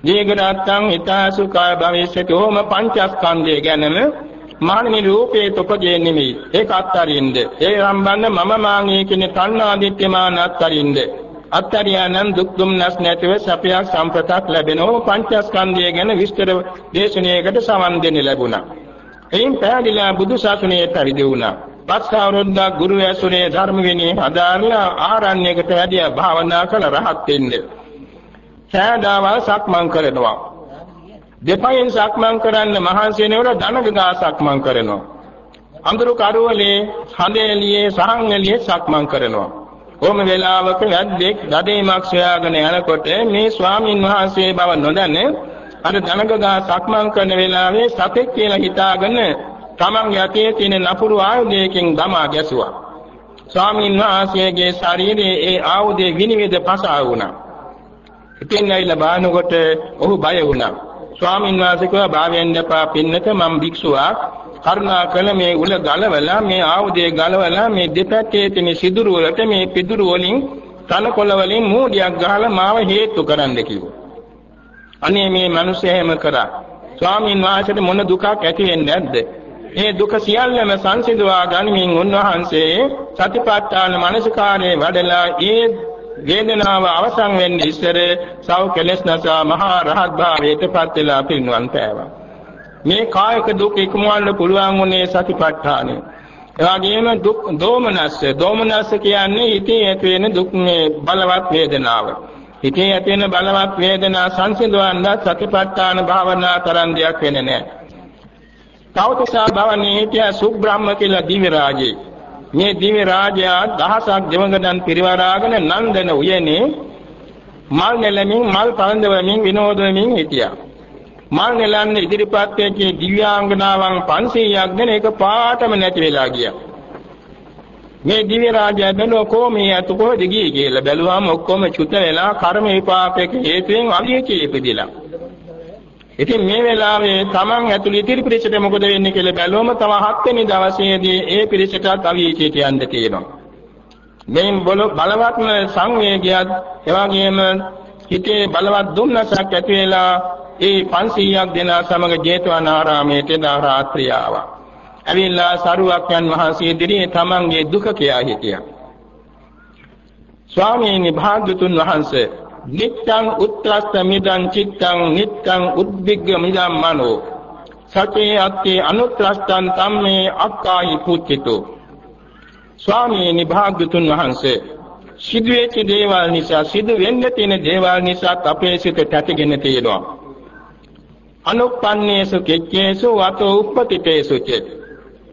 දීගනත්තං හිතාසුඛා භවිෂ්‍යති ඕම පංචස්කන්ධය ගැනම මානමී රූපේ තොපගේ නෙමෙයි. ඒක අත්තරින්ද. ඒ සම්බන්ධ මම මාගේ කියන තණ්හාදිත්‍යමාන අත්තරින්ද අත්තරියානම් දුක් දුම්නස් නැතිව සපයක් සම්පතක් ලැබෙනෝ පංචස්කන්ධය ගැන විස්තර දේශනාවකට සමන් දෙන්න ලැබුණා. එයින් පැහැදිලා බුදු සසුනේ පරිදි වුණා. පස් අවුරුද්දක් ගුරු ඇසුරේ ධර්ම විනය හදාarලා ආරණ්‍යයකට වැඩිය භාවනා කළ රහත් වෙන්නේ. සෑදාවල් සක්මන් කරනවා. දෙපයෙන් සක්මන් කරන්න මහන්සි වෙනකොට ධනගා සක්මන් කරනවා. අඳුරු කරුවලේ හඳේලියේ සහන් එළියේ සක්මන් කරනවා. කොහොම වෙලාවක වැද්දෙක් දඩේමක් සොයාගෙන යනකොට මේ ස්වාමින් වහන්සේ බව නොදැන අර ධනගා සක්මන් කරන වෙලාවේ සතෙක් කියලා හිතාගෙන තමන්ගේ අතේ තියෙන නපුරු ආයුධයකින් දමා ගැසුවා. ස්වාමින් වහන්සේගේ ශරීරයේ ඒ ආයුධය විනිවිද පසා වුණා. ඉතින් ඇවිල්ලා බානකොට ඔහු බය වුණා. ස්වාමීන් වහන්සේ කිව්වා භාවයෙන් දෙපා පින්නත මම භික්ෂුවක් කරුණාකර මේ උල ගලවලා මේ ආයුධය ගලවලා මේ දෙපැත්තේ තියෙන සිදුරු වලට මේ පිදුරු වලින් තනකොළ වලින් මූඩියක් ගහලා මාව හේතු කරන්න කිව්වා. අනේ මේ මිනිස්සු එහෙම කරා. ස්වාමීන් වහන්සේට මොන දුකක් ඇති වෙන්නේ නැද්ද? මේ දුක සියල්ලම සංසිඳවා ගනිමින් උන්වහන්සේ සතිපට්ඨාන මනසකාරයේ වඩලා ඒ වේදනාව අවසන් වෙන්නේ ඉස්සර සව කෙලස් නැසා මහා රහත් භාවයට පත් වෙලා පිරිනුවන් පෑවා. මේ කායික දුක් ඉක්මවන්න පුළුවන් වුණේ සතිපට්ඨානෙ. එවාගෙම දුක් දෝමනස්ස දෝමනස්ස කියන්නේ හිතේ ඇති වෙන දුක් මේ බලවත් වේදනාව. හිතේ ඇති වෙන බලවත් වේදනා සංසිඳවන්න සතිපට්ඨාන භාවනා තරම් දෙයක් වෙන්නේ නැහැ. තවතසා භවනේ හිටිය සුබ්‍රාහ්ම කියලා දිව්‍ය රාජේ මේ දිව්‍ය රාජයා දහසක් දෙවඟඩන් පිරිවරාගෙන නන්දන උයනේ මල් නෙලමින් මල් පරඳවමින් විනෝද වෙමින් හිටියා. මල් නෙලන්න ඉදිරිපත් වෙච්ච දිව්‍යාංගනාවන් 500ක් දෙන එක පාටම නැති වෙලා ගියා. මේ දිව්‍ය රාජයා බැලුවා කොහොමද අත කොහෙද ගියේ කියලා බැලුවාම ඔක්කොම චුත වෙලා කර්ම විපාකයක හේතුවෙන් අවිචේ ඉපදිලා. ඉතින් මේ වෙලාවේ Taman ඇතුළු ඉතිරි පිරිසට මොකද වෙන්නේ කියලා බැලුවම තව හත්වෙනි දවසේදී ඒ පිරිසටත් අවීචයට යන්න තියෙනවා. මේ බලවත්ම සංවේගයත් එවාගෙම හිතේ බලවත් දුම්නසක් ඇති වෙලා ඒ 500ක් දෙනා සමග ජේතවනාරාමයට දා රාත්‍රිය ආවා. ඇවිල්ලා සරුවක්යන් වහන්සේ ඉදිරියේ තමන්ගේ දුක කියා හිටියා. ස්වාමීනි භාග්‍යතුන් වහන්සේ නිච්ඡං උත්‍රස්ස මිදං චිත්තං නිච්ඡං උද්විග්ග මිදං මනෝ। සචේ අත්තේ අනුත්‍රස්තං තම්මේ අක්කාහි පුච්චිතෝ। ස්වාමීනි භාග්‍යතුන් වහන්සේ සිදුවෙච්ච දේවල් නිසා සිදු වෙන්න තියෙන දේවල් නිසා අපේ සිත තැතිගෙන තියෙනවා। අනුප්පන්නේසු කෙච්චේසු වතෝ උප්පතිතේසු චේ।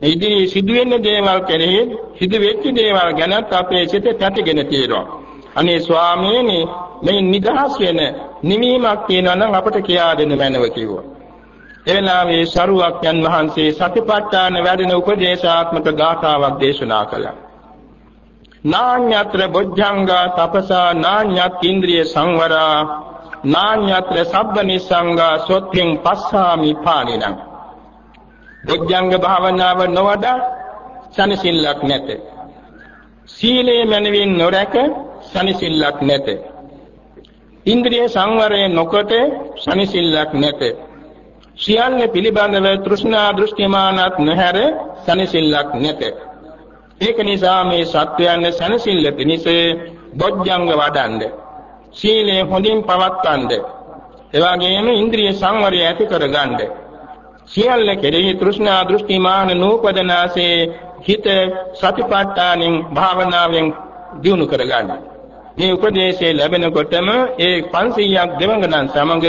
ඉදිරි සිදුවෙන්න දේවල් කෙරෙහි සිදුවෙච්ච දේවල් ගැනත් අපේ සිත තැතිගෙන තියෙනවා। අනේ ස්වාමීනි මේ නිදහස් වෙන නිවීමක් තියෙනවා නම් අපට කියා දෙන්න මැනව කිව්වා. එවෙලාවේ සරුවක්යන් වහන්සේ සතිපට්ඨාන වැඩෙන උපදේශාත්මක ගාථාවක් දේශනා කළා. නාඤ්‍යත්‍ර බොද්ධංගා තපසා නාඤ්‍යත් ඉන්ද්‍රිය සංවරා නාඤ්‍යත්‍ර සබ්බ නිසංගා සොත්තිං පස්සාමි පානිනං බොද්ධංග භාවනාව නොවඩා සනසිල්ලක් නැත. සීලේ මනවින් නොරැක සනිසිල්ලක් නැත. ඉන්ද්‍රිය සංවරය නොකොට සනිසිල්ලක් නැත. සියල්ල පිළිබඳව තෘෂ්ණා දෘෂ්ටිමානත් නොහැර සනිසිල්ලක් නැත. ඒක නිසා මේ සත්වයන් සනසිල්ල පිණිස බොජ්ජංග වඩන්ඩ. සීලය හොඳින් පවත්වන්න. එවාගෙම ඉන්ද්‍රිය සංවරය ඇති කරගන්න. සියල්ල කෙරෙහි තෘෂ්ණා දෘෂ්ටිමාන නූපදනාසේ හිත සතිපට්ඨානින් භාවනාවෙන් දියුණු කරගන්න. මේ උපදේශය ලැබෙනකොටම ඒ 500ක් දෙවඟනන් සමග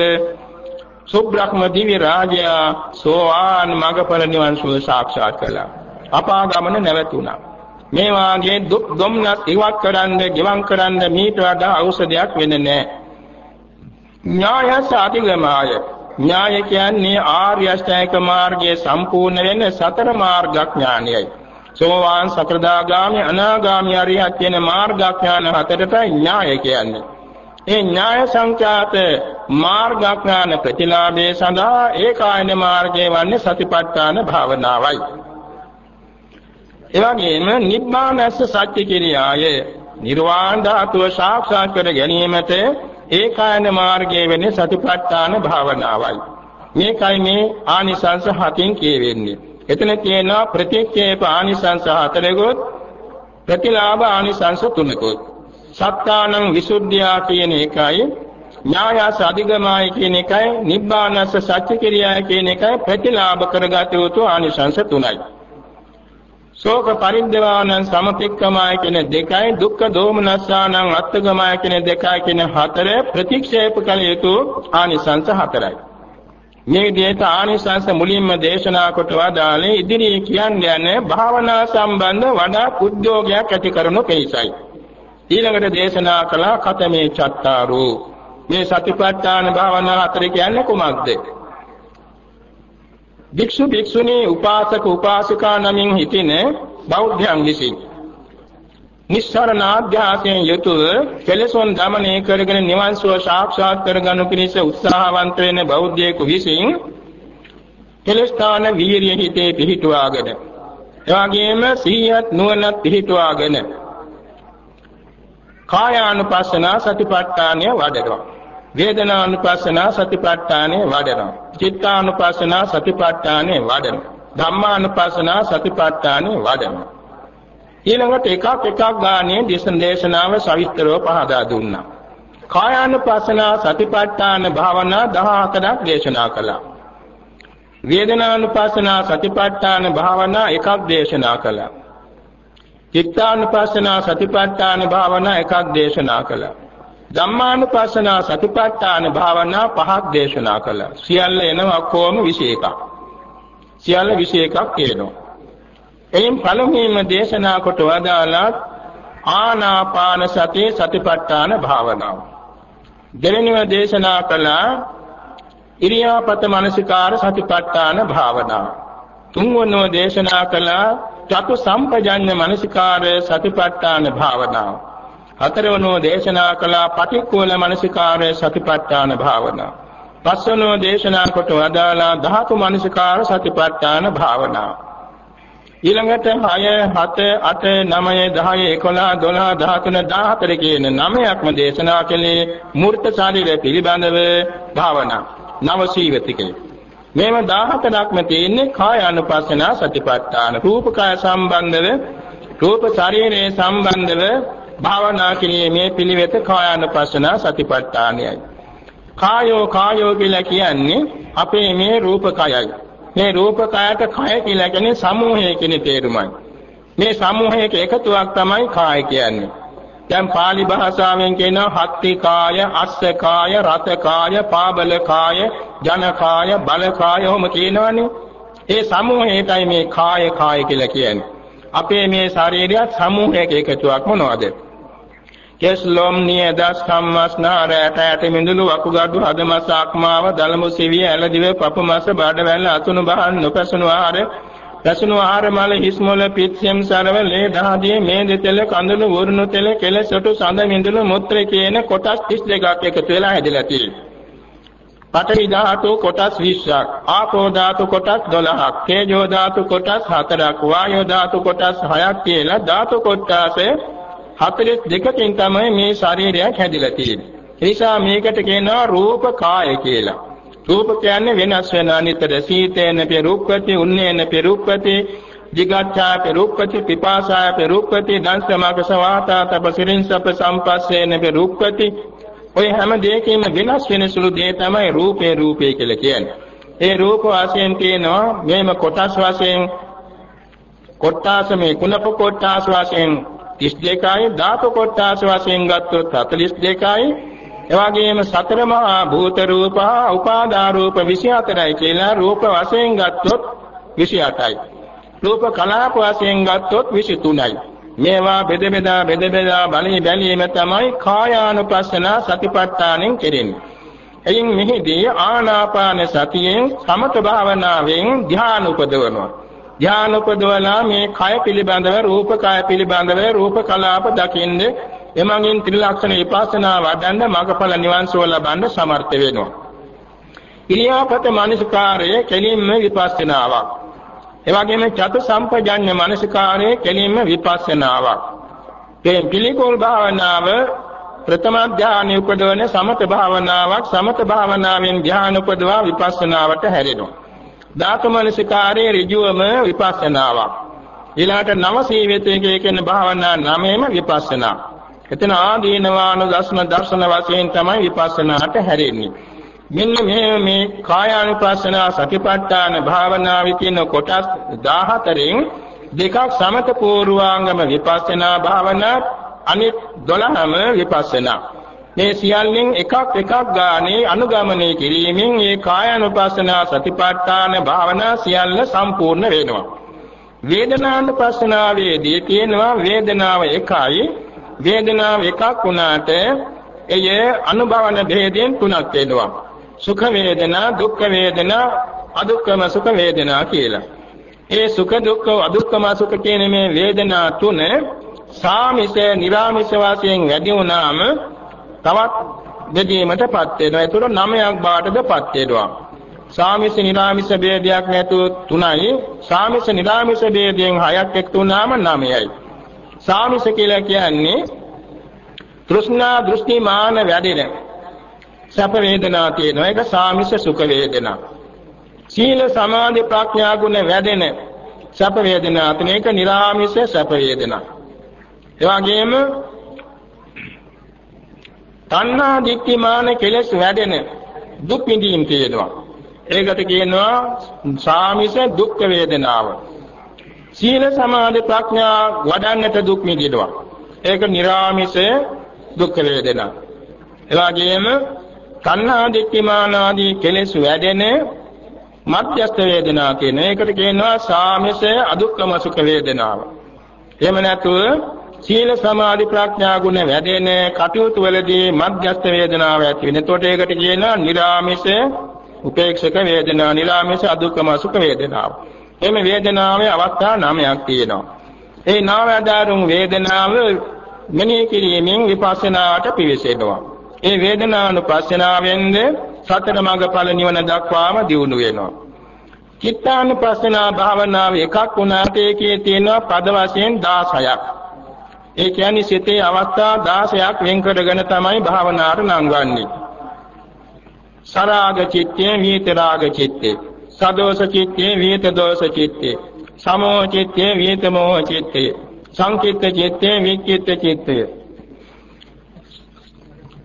සුබ්‍රහ්ම දිව්‍ය රාජයා සෝවාන් මගපල නිවන් සුව සාක්ෂාත් කළා. අපාගමන නැවතුණා. මේ වාගේ දුක් දුම්නස් ඉවත් කරන්න, ගිවන් කරන්න මීට වඩා ඖෂධයක් වෙන්නේ නැහැ. ඥාය සාධිගමාය. ඥාය කියන්නේ ආර්ය අෂ්ටාංගික මාර්ගයේ සම්පූර්ණ වෙන සතර මාර්ගඥානයයි. සෝවාන් සකෘදාගාමි අනාගාමි අරිහත් කියන මාර්ගඥාන හතරට ඥාය කියන්නේ. ඒ ඥාය සංඛ්‍යාත මාර්ගඥාන ප්‍රතිලාභයේ සඳහා ඒකායන මාර්ගයේ වන්නේ සතිපට්ඨාන භාවනාවයි. එවැගේම නිබ්බානස්ස සත්‍ය කිරියාය නිර්වාණ ධාතුව සාක්ෂාත් කර ගැනීමට ඒකායන මාර්ගයේ වෙන්නේ සතිපට්ඨාන භාවනාවයි. මේකයි මේ ආනිසංස හතින් කියවෙන්නේ. එතන තියෙනවා ප්‍රතික්ෂේප ආනිසංස හතරෙකුත් ප්‍රතිලාභ ආනිසංස තුනකුත්. සත්තානං විසුද්ධියා කියන එකයි ඥායස අධිගමයි කියන එකයි නිබ්බානස්ස සත්‍ය කිරියාය කියන එකයි ප්‍රතිලාභ කරගත යුතු ආනිසංස තුනයි. ශෝක පරිද්දවානං සමතික්කමයි කියන දෙකයි දුක්ඛ දෝමනස්සානං අත්තගමයි කියන දෙකයි කියන හතර ප්‍රතික්ෂේප කළ යුතු ආනිසංස හතරයි. මේ විදිහට ආනිසංස මුලින්ම දේශනා කොට වදාළේ ඉදිරියේ කියන්නේ යන්නේ භාවනා සම්බන්ධ වඩා උද්‍යෝගයක් ඇති කරනු පිණිසයි. ඊළඟට දේශනා කළ කතමේ චත්තාරෝ මේ සතිපට්ඨාන භාවනා හතර කියන්නේ කුමක්ද? භික්ෂු භික්ෂුණී උපාසක උපාසිකා නමින් හිටින බෞද්ධයන් විසින් නිස්සරණාධ්‍යාසයෙන් යුතුව කෙලෙසොන් දමනය කරගෙන නිවන් සුව සාක්ෂාත් කරගනු පිණිස උත්සාහවන්ත වෙන බෞද්ධයෙකු විසින් කෙලස්ථාන වීරිය හිතේ පිහිටුවාගෙන එවාගෙම සීයත් නුවණත් පිහිටුවාගෙන කායානුපස්සනා සතිපට්ඨානය වඩනවා වේදනානුපස්සනා සතිපට්ඨානේ වඩනවා. චිත්තානුපස්සනා සතිපට්ඨානේ වඩනවා. ධම්මානුපස්සනා සතිපට්ඨානේ වඩනවා. ඊළඟට එකක් එකක් ගානේ දේශන දේශනාව සවිස්තරව පහදා දුන්නා. කායානුපස්සනා සතිපට්ඨාන භාවනා 14ක් දේශනා කළා. වේදනානුපස්සනා සතිපට්ඨාන භාවනා එකක් දේශනා කළා. චිත්තානුපස්සනා සතිපට්ඨාන භාවනා එකක් දේශනා කළා. ධම්මානුපස්සනා සතිපට්ඨාන භාවනා පහක් දේශනා කළා. සියල්ල එනවා කොහොම 21ක්. සියල්ල 21ක් කියනවා. එයින් පළමුවෙන්ම දේශනා කොට වදාලා ආනාපාන සති සතිපට්ඨාන භාවනාව. දෙවෙනිව දේශනා කළා ඉරියාපත මනසිකාර සතිපට්ඨාන භාවනාව. තුන්වෙනිව දේශනා කළා චතු සම්පජඤ්ඤ මනසිකාර සතිපට්ඨාන භාවනාව. හතරවනෝ දේශනා කළා පටික්කුල මනසිකාරය සතිපට්ඨාන භාවනාව. පස්වනෝ දේශනා කොට වදාලා ධාතු මනසිකාර සතිපට්ඨාන භාවනාව. ඊළඟට 6 7 8 9 10 11 12 13 14 කියන නවයක්ම දේශනා කළේ මූර්ත ශරීරය පිළිබඳව භාවනා නව සීවතිකේ මේව 14ක්ම තියෙන්නේ කාය අනුපස්සනා සතිපට්ඨාන රූප කාය සම්බන්ධව රූප ශරීරයේ සම්බන්ධව භාවනා කිරීමේ පිළිවෙත කායානුපස්සන සතිපට්ඨානයයි. කායෝ කායෝ කියලා කියන්නේ අපේ මේ රූප කයයි. මේ රූප කයට කය කියලා කියන්නේ සමූහය කියන තේරුමයි. මේ සමූහයක එකතුවක් තමයි කාය කියන්නේ. දැන් pāli භාෂාවෙන් කියනවා හත්ති කාය, අස්ස කාය, රත කාය, පාබල කාය, ජන කාය, බල කාය ඔහොම කියනවනේ. ඒ සමූහයටයි මේ කාය කාය කියලා කියන්නේ. අපේ මේ ශරීරයත් සමූහයක එකතුවක් මොනවද? කෙස්ලොම් නියදස් සම්මස්නාර ඇට ඇට මිඳුළු වකුගඩු හදමස අක්මාව දලමු සිවිය ඇලදිව පපමස බඩවැල් අතුණු බහන් නොපැසුණු ආහාර පැසුණු ආහාර මල හිස්මොල පිත්සෙම් සරව ලේ දහදියේ මේද තෙල කඳුළු වරුණු තෙල කෙලසොටු සඳ මිඳුළු මුත්‍ර කියන කොටස් 32ක් එකතු වෙලා හැදිලා තියෙනවා. පඨවි ධාතු කොටස් 20ක්, ආපෝ ධාතු කොටස් 12ක්, තේජෝ ධාතු කොටස් 4ක්, වායෝ ධාතු කොටස් 6ක් කියලා ධාතු කොටස් 42කින් තමයි මේ ශරීරයක් හැදිලා තියෙන්නේ. ඒ නිසා මේකට කියනවා රූප කාය කියලා. රූප කියන්නේ වෙනස් වෙන අනිතර සීතේන පෙරුප්පති උන්නේන පෙරුප්පති jigacchā පෙරුප්පති පිපාසාය පෙරුප්පති දංශමක සවාතා තපසිරින් සප සම්පස්සේන පෙරුප්පති ඔය හැම දෙයකින්ම වෙනස් වෙන සුළු දේ තමයි රූපේ රූපේ කියලා කියන්නේ. ඒ රූප වශයෙන් තියෙනවා මේම කොටස් වශයෙන් කොට්ටාස මේ කුණප කොට්ටාස වශයෙන් 32යි ධාතු කොට්ටාස වශයෙන් ගත්තොත් 42යි එවාගෙම සතර මහා භූත රූප හා උපාදා රූප 24යි කියලා රූප වශයෙන් ගත්තොත් 28යි රූප කලාප වශයෙන් ගත්තොත් 23යි මේවා බෙද බෙදා බෙද බෙදා බලී බැලීම තමයි කායානුපස්සන සතිපට්ඨානෙන් කෙරෙන්නේ. එයින් මෙහිදී ආනාපාන සතියෙන් සමත භාවනාවෙන් ධ්‍යාන උපදවනවා. ධ්‍යාන උපදවලා මේ කය පිළිබඳව රූප කය පිළිබඳව රූප කලාප දකින්නේ එමගින් ත්‍රිලක්ෂණ විපස්සනා වඩන්න මගඵල නිවන් සුව ලබන්න සමර්ථ වෙනවා. ඉරියාපත මානසිකාරයේ කෙලින්ම විපස්සනාවක්. එවැගේම චතු සම්පජඤ්ඤ මානසිකාරයේ කෙලින්ම විපස්සනාවක්. මේ පිළිකෝල් භාවනාව ප්‍රථම ධානය උපදවන සමත භාවනාවක් සමත භාවනාවෙන් ධානය උපදවා විපස්සනාවට හැරෙනවා. ධාතු මනසිකාරයේ ඍජුවම විපස්සනාවක්. ඊළාට නව සීවිතයේ කියන භාවනා නමෙම විපස්සනා. එතන ආදීනවානුදර්ශන දර්ශන වශයෙන් තමයි විපස්සනාට හැරෙන්නේ. මෙන්න මේ මේ කායානුපස්සනා සතිපට්ඨාන භාවනාවේ තියෙන කොටස් 14න් දෙකක් සමත පූර්වාංගම විපස්සනා භාවනා අනිත් 12ම විපස්සනා. මේ සියල්ලෙන් එකක් එකක් ගානේ අනුගමනය කිරීමෙන් මේ කායानुපස්සනා සතිපට්ඨාන භාවනා සියල්ල සම්පූර්ණ වෙනවා. වේදනානුපස්සනාවේදී කියනවා වේදනාව එකයි වේදනාව එකක් වුණාට එය අනුභවන භේදයෙන් තුනක් වෙනවා. සුඛ වේදනා, දුක්ඛ වේදනා, අදුක්ඛම සුඛ වේදනා කියලා. ඒ සුඛ දුක්ඛ අදුක්ඛම සුඛ කියන මේ වේදනා තුන සාමිස, නිර්ාමිස වශයෙන් වැඩි වුණාම තවත් බෙදීමටපත් වෙනවා. ඒතර නවයක් බාටදපත් වෙනවා. සාමිස නිරාමිස ભેදයක් නැතුව තුනයි. සාමිස නිරාමිස ભેදයෙන් හයක් එක්තු වුණාම නවයයි. සාමිස කියලා කියන්නේ තෘෂ්ණා දෘෂ්ටි මාන වැඩෙන සැප වේදනා තියෙනවා. ඒක සාමිස සුඛ වේදනා. සීල සමාධි ප්‍රඥා ගුණ වැඩෙන සැප වේදනා තුන ඒක නිරාමිස සැප වේදනා. ඒ වගේම තණ්හා දික්තිමාන කෙලෙස් වැඩෙන දුක් විඳීම් තියෙනවා. ඒකට කියනවා සාමිස දුක් වේදනාව. සීල සමාධි ප්‍රඥා වඩන්නට දුක් විඳිනවා. ඒක නිර්ාමිස දුක් වේදනා. එවාගෙම තණ්හා දික්තිමාන ආදී කෙලෙස් වැඩෙන මධ්‍යස්ථ වේදනා කියන එකට කියනවා සාමිස අදුක්කම සුඛ වේදනාව. එහෙම නැතුව සීල සමාධි ප්‍රඥා ගුණ වැඩෙන කටයුතු වලදී මධ්‍යස්ථ වේදනාව ඇති වෙන. එතකොට ඒකට කියනවා නිරාමිෂ උපේක්ෂක වේදනා, නිරාමිෂ අදුක්කම සුඛ වේදනාව. එimhe වේදනාවේ අවස්ථා නවයක් තියෙනවා. ඒ නාවදාරුන් වේදනාව මෙනෙහි කිරීමෙන් විපස්සනාවට පිවිසෙනවා. ඒ වේදනානුපස්සනාවෙන්ද සතර මඟ ඵල නිවන දක්වාම දියුණු වෙනවා. චිත්තානුපස්සනා භාවනාව එකක් වුණාට ඒකේ තියෙනවා පද වශයෙන් 16ක්. ඒ කියන්නේ සිතේ අවස්ථා 16ක් වෙන් කරගෙන තමයි භාවනාවට නංවන්නේ. සරාග චිත්තේ විතරාග චිත්තේ සදෝෂ චිත්තේ විත දෝෂ චිත්තේ සමෝ චිත්තේ විත මොහ චිත්තේ සංකිට්ඨ චිත්තේ වික්කිට්ඨ චිත්තේ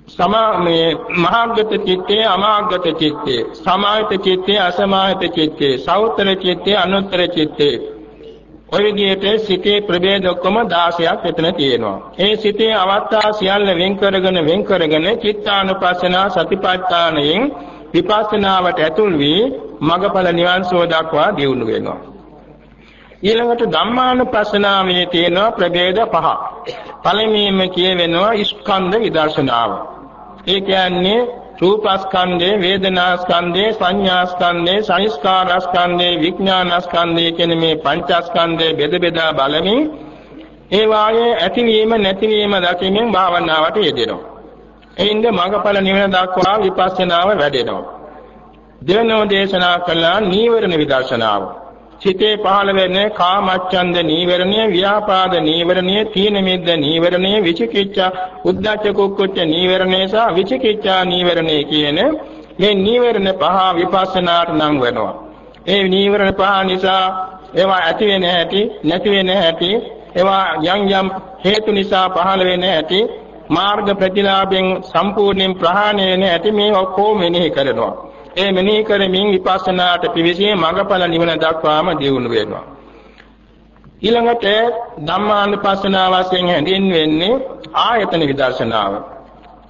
සමාමේ මහාගත චිත්තේ අමාගත චිත්තේ සමාහිත චිත්තේ අසමාහිත චිත්තේ සෞතර චිත්තේ අනුත්තර චිත්තේ ඔය විදිහට සිතේ ප්‍රභේද ඔක්කොම 16ක් එතන තියෙනවා. ඒ සිතේ අවස්ථා සියල්ල වෙන් කරගෙන වෙන් කරගෙන චිත්තානුපස්සනා සතිපට්ඨානයෙන් විපස්සනාවට ඇතුල් වී මගඵල නිවන් සුව දක්වා දියුණු වෙනවා. ඊළඟට ධම්මානුපස්සනාවේ තියෙන ප්‍රභේද පහ. පළමුවෙන්ම කියවෙනවා ස්කන්ධ විදර්ශනාව. ඒ කියන්නේ රූපස්කන්ධේ වේදනාස්කන්ධේ සංඥාස්කන්ධේ සංස්කාරස්කන්ධේ විඥානස්කන්ධේ කියන මේ පංචස්කන්ධේ බෙද බෙදා බලමින් ඒ වායේ ඇතිවීම නැතිවීම දකිමින් භාවනාවට යෙදෙනවා. එයින්ද මඟඵල නිවන දක්වා විපස්සනාව වැඩෙනවා. දෙවනෝ දේශනා කළා නීවරණ විදර්ශනාව. සිතේ පහළ වෙන්නේ කාමච්ඡන්ද නීවරණය, ව්‍යාපාද නීවරණය, තීන මිද්ද නීවරණය, විචිකිච්ඡා, උද්ධච්ච කුක්කුච්ච නීවරණය සහ විචිකිච්ඡා නීවරණය කියන මේ නීවරණ පහ විපස්සනාට නම් වෙනවා. ඒ නීවරණ පහ නිසා ඒවා ඇති වෙන හැටි, නැති වෙන හැටි, ඒවා යම් යම් හේතු නිසා පහළ වෙන හැටි, මාර්ග ප්‍රතිලාභයෙන් සම්පූර්ණයෙන් ප්‍රහාණය වෙන හැටි මේ ඔක්කොම මෙනෙහි කරනවා. ඒ මෙනෙහි කරමින් විපස්සනාට පිවිසී මඟඵල නිවන දක්වාම දියුණු වෙනවා. ඊළඟට ධම්මානුපස්සනාව වශයෙන් හැඳින්වෙන්නේ ආයතන විදර්ශනාව.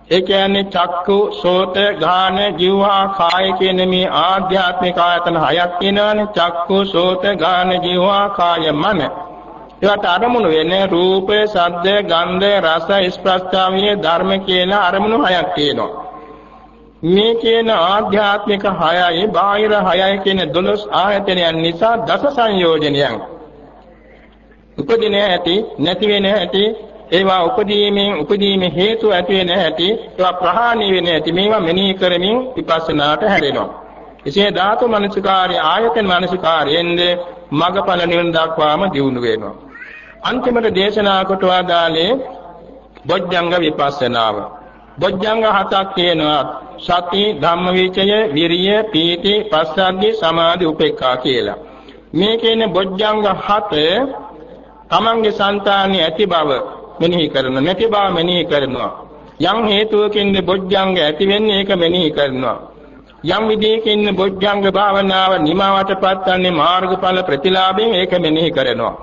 ඒ කියන්නේ චක්කු, සෝත, ගාන, જીවහා, කාය කියන මේ ආධ්‍යාත්මික ආයතන හයක් තියෙනවානේ. චක්කු, සෝත, ගාන, જીවහා, කාය, මන. ඒවට අරමුණු වෙන්නේ රූප, ශබ්ද, ගන්ධ, රස, ස්පර්ශාවිය ධර්ම කියලා අරමුණු හයක් තියෙනවා. මේ කියන ආධ්‍යාත්මික හයයි බාහිර හයයි කියන 12 ආයතනයන් නිසා දස සංයෝජනයන්. උපදින ඇති නැති වෙන ඇති ඒවා උපදීමෙන් උපදීමේ හේතු ඇති වෙන ඇති ඒවා ප්‍රහාණය වෙන ඇති මේවා මෙනෙහි කරමින් විපස්සනාට හැරෙනවා. එසේ ධාතු මනසිකාර්ය ආයතන මනසිකාර්යෙන්ද මගඵල නිවන දක්වාම දියුණු වෙනවා. අන්තිමට දේශනා කොට වදාලේ බොජ්ජංග විපස්සනාව. බොජ්ජංග හතක් තියෙනවා සති ධම්මවිචය විරිය පීති පස්සද්ධි සමාධි උපේක්ඛා කියලා. මේ කියන බොජ්ජංග හත තමන්ගේ సంతානෙ ඇති බව මෙනෙහි කරන නැති බව මෙනෙහි කරනවා. යම් හේතුවකින්ද බොජ්ජංග ඇති වෙන්නේ ඒක මෙනෙහි කරනවා. යම් විදියකින් බොජ්ජංග භාවනාව නිමාවටපත් වන්නේ මාර්ගඵල ප්‍රතිලාභයෙන් ඒක මෙනෙහි කරනවා.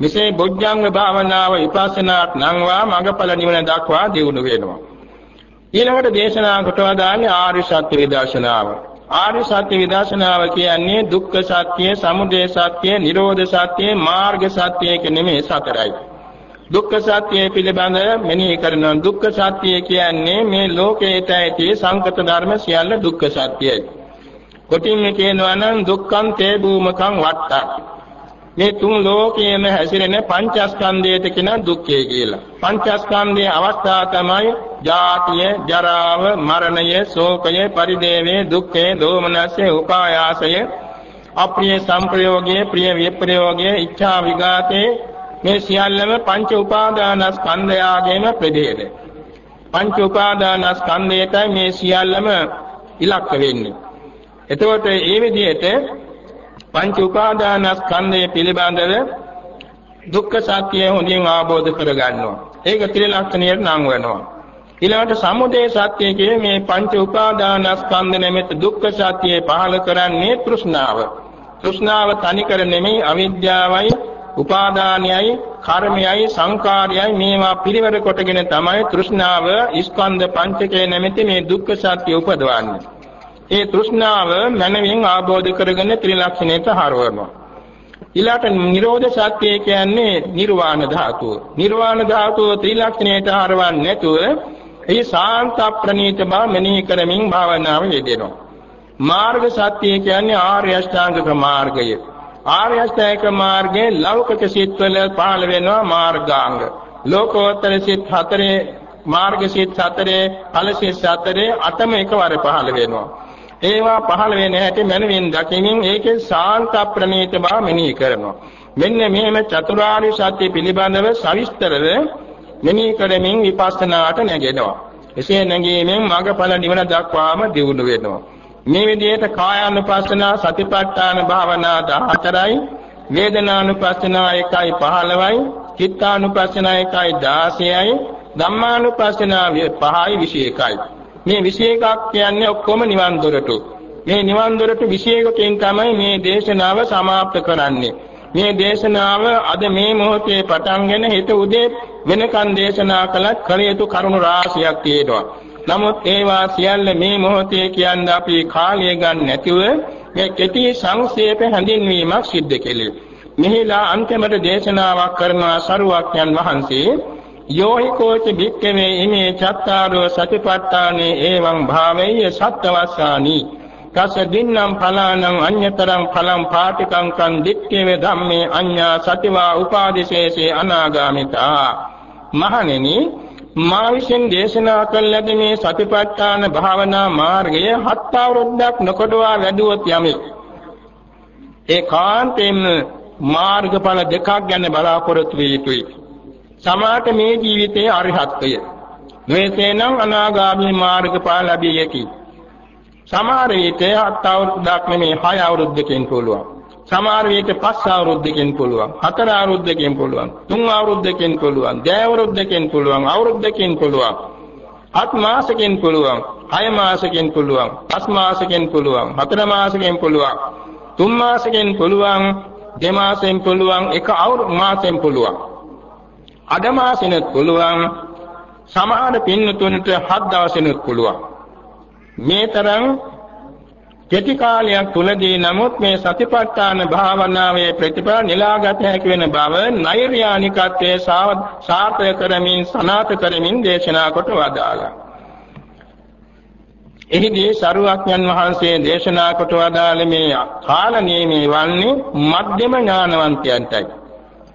මෙසේ බොජ්ජංග භාවනාව විපස්සනාට නංවා මඟඵල නිවන දක්වා දියුණු වෙනවා. ඊළඟට දේශනා කොට වදාන්නේ ආර්ය සත්‍ය විදර්ශනාව ආර්ය සත්‍ය විදර්ශනාව කියන්නේ දුක්ඛ සත්‍ය, සමුදය සත්‍ය, නිරෝධ සත්‍ය, මාර්ග සත්‍ය කියන්නේ සතරයි. දුක්ඛ සත්‍ය පිළිබඳ මෙනෙහි කරන දුක්ඛ සත්‍ය කියන්නේ මේ ලෝකේට ඇති සංකත ධර්ම සියල්ල දුක්ඛ සත්‍යයි. කොටින්ම කියනවා නම් දුක්ඛං තේ භූමකං වට්ටා. මේ තුන් ලෝකයේම හැසිරෙන පංචස්කන්ධයට කියන දුක්ඛය කියලා. පංචස්කන්ධයේ අවස්ථා තමයි ජාතිය, ජරාව, මරණය, ශෝකය, පරිදේවය, දුක්ඛය, දෝමනසය, උපායාසය, අප්‍රිය සංප්‍රයෝගයේ, ප්‍රිය විප්‍රයෝගයේ, ඉච්ඡා විඝාතේ මේ සියල්ලම පංච උපාදානස්කන්ධයාගේම ප්‍රභේද. පංච උපාදානස්කන්ධයටයි මේ සියල්ලම ඉලක්ක වෙන්නේ. එතකොට මේ විදිහට පංච උපාදානස්කන්ධය පිළිබඳව දුක්ඛ සත්‍යය හොඳින් අවබෝධ කරගන්නවා. ඒක ත්‍රිලක්ෂණයට නම් වෙනවා. ඊළඟට සමුදය සත්‍ය කියේ මේ පංච උපාදානස්කන්ධ නැමෙත දුක්ඛ සත්‍යය පහල කරන්නේ තෘෂ්ණාව. තෘෂ්ණාව තනිකර නෙමෙයි අවිද්‍යාවයි උපාදානයයි කර්මයයි සංකාරයයි මේවා පිරිවර කොටගෙන තමයි තෘෂ්ණාව ස්කන්ධ පංචකය නැමැති මේ දුක්ඛ සත්‍ය උපදවන්නේ. ඒ තෘෂ්ණාව මනමින් ආબોධ කරගෙන ත්‍රිලක්ෂණයට හරවනවා. ඊළාට නිරෝධ සත්‍ය කියන්නේ නිර්වාණ ධාතුව. නිර්වාණ ධාතුව ත්‍රිලක්ෂණයට හරවන්නේ නැතුව ඒ සාන්ත ප්‍රණීත බව මෙනෙහි කරමින් භාවනාව යෙදෙනවා. මාර්ග සත්‍ය කියන්නේ ආර්ය අෂ්ටාංගික මාර්ගය. ආර්ය අෂ්ටාංගික මාර්ගයේ ලෞකික සිත්වල පහළ වෙනවා මාර්ගාංග. ලෝකෝත්තර සිත් හතරේ මාර්ග සිත් හතරේ ඵල සිත් හතරේ අටම එකවර පහළ වෙනවා. ඒවා පහළ වෙන්නේ නැති මනමින් දකිමින් ඒකේ ශාන්ත ප්‍රණීත බව මෙනෙහි කරනවා. මෙන්න මෙහෙම චතුරාර්ය සත්‍ය පිළිබඳව සවිස්තරව මෙනෙහි කරමින් විපස්සනාට නැගෙනවා. එසේ නැගීමෙන් මඟඵල නිවන දක්වාම දියුණු වෙනවා. මේ විදිහට කායානුපස්සනා සතිපට්ඨාන භාවනා 14යි වේදනානුපස්සනා 1යි 15යි චිත්තානුපස්සනා 1යි 16යි ධම්මානුපස්සනා 5යි 21යි මේ 21ක් කියන්නේ ඔක්කොම නිවන් දොරටු. මේ නිවන් දොරටු 21කින් තමයි මේ දේශනාව સમાપ્ત කරන්නේ. මේ දේශනාව අද මේ මොහොතේ පටන්ගෙන හිත උදේ වෙනකන් දේශනා කළත් කල යුතු කරුණු රාශියක් තියෙනවා. නමුත් ඒවා සියල්ල මේ මොහොතේ කියන්න අපි කාලය ගන්න නැතිව මේ කෙටි සංක්ෂේප හැඳින්වීමක් සිද්ධ කෙලේ. මෙහිලා අන්තිමට දේශනාවක් කරන සරුවක්යන් වහන්සේ යෝහි කෝච භික්ඛවේ ඉමේ චත්තාරෝ සතිපට්ඨානේ එවං භාවෙය්‍ය සත්වස්සානි කස දින්නම් ඵලානං අඤ්‍යතරං ඵලං පාටිකං කං දික්ඛේ ධම්මේ අඤ්ඤා සතිවා උපාදිශේෂේ අනාගාමිතා මහණෙනි මා විසින් දේශනා කළ ලද මේ සතිපට්ඨාන භාවනා මාර්ගය හත් අවුරුද්දක් නොකඩවා වැඩුවොත් යමි ඒකාන්තයෙන්ම මාර්ගඵල දෙකක් ගැන බලාපොරොත්තු විය යුතුයි සමාත මේ ජීවිතයේ අරිහත්ත්වය. නොයසේනම් අනාගාමී මාර්ගඵල ලැබිය යකි. සමහර විට හත් අවුරුද්දක් නෙමේ හය අවුරුද්දකින් පුළුවන්. සමහර විට පස් අවුරුද්දකින් පුළුවන්. හතර අවුරුද්දකින් පුළුවන්. තුන් අවුරුද්දකින් පුළුවන්. දෙය අවුරුද්දකින් පුළුවන්. අවුරුද්දකින් පුළුවන්. අත් මාසකින් පුළුවන්. 6 මාසකින් පුළුවන්, 5 මාසකින් පුළුවන්, 4 මාසකින් පුළුවන්, 3 මාසකින් පුළුවන්, දෙමාසෙන් පුළුවන්, එක අවුරුදු මාසෙන් පුළුවන්. අඩ මාසෙනෙත් පුළුවන්, සමහර පින්නතුන්ට 7 දවසෙනෙත් පුළුවන්. මේ තරම් කෙටි කාලයක් තුලදී නමුත් මේ සතිපට්ඨාන භාවනාවේ ප්‍රතිඵල නෙලාගත හැකි වෙන බව නෛර්යානිකත්වයේ සාර්ථක කරමින් සනාත කරමින් දේශනා කොට වදාළා. එහිදී සරුවක්ඥන් වහන්සේ දේශනා කොට වදාළ මේ කාල නියමේ වන්නේ මධ්‍යම ඥානවන්තයන්ටයි.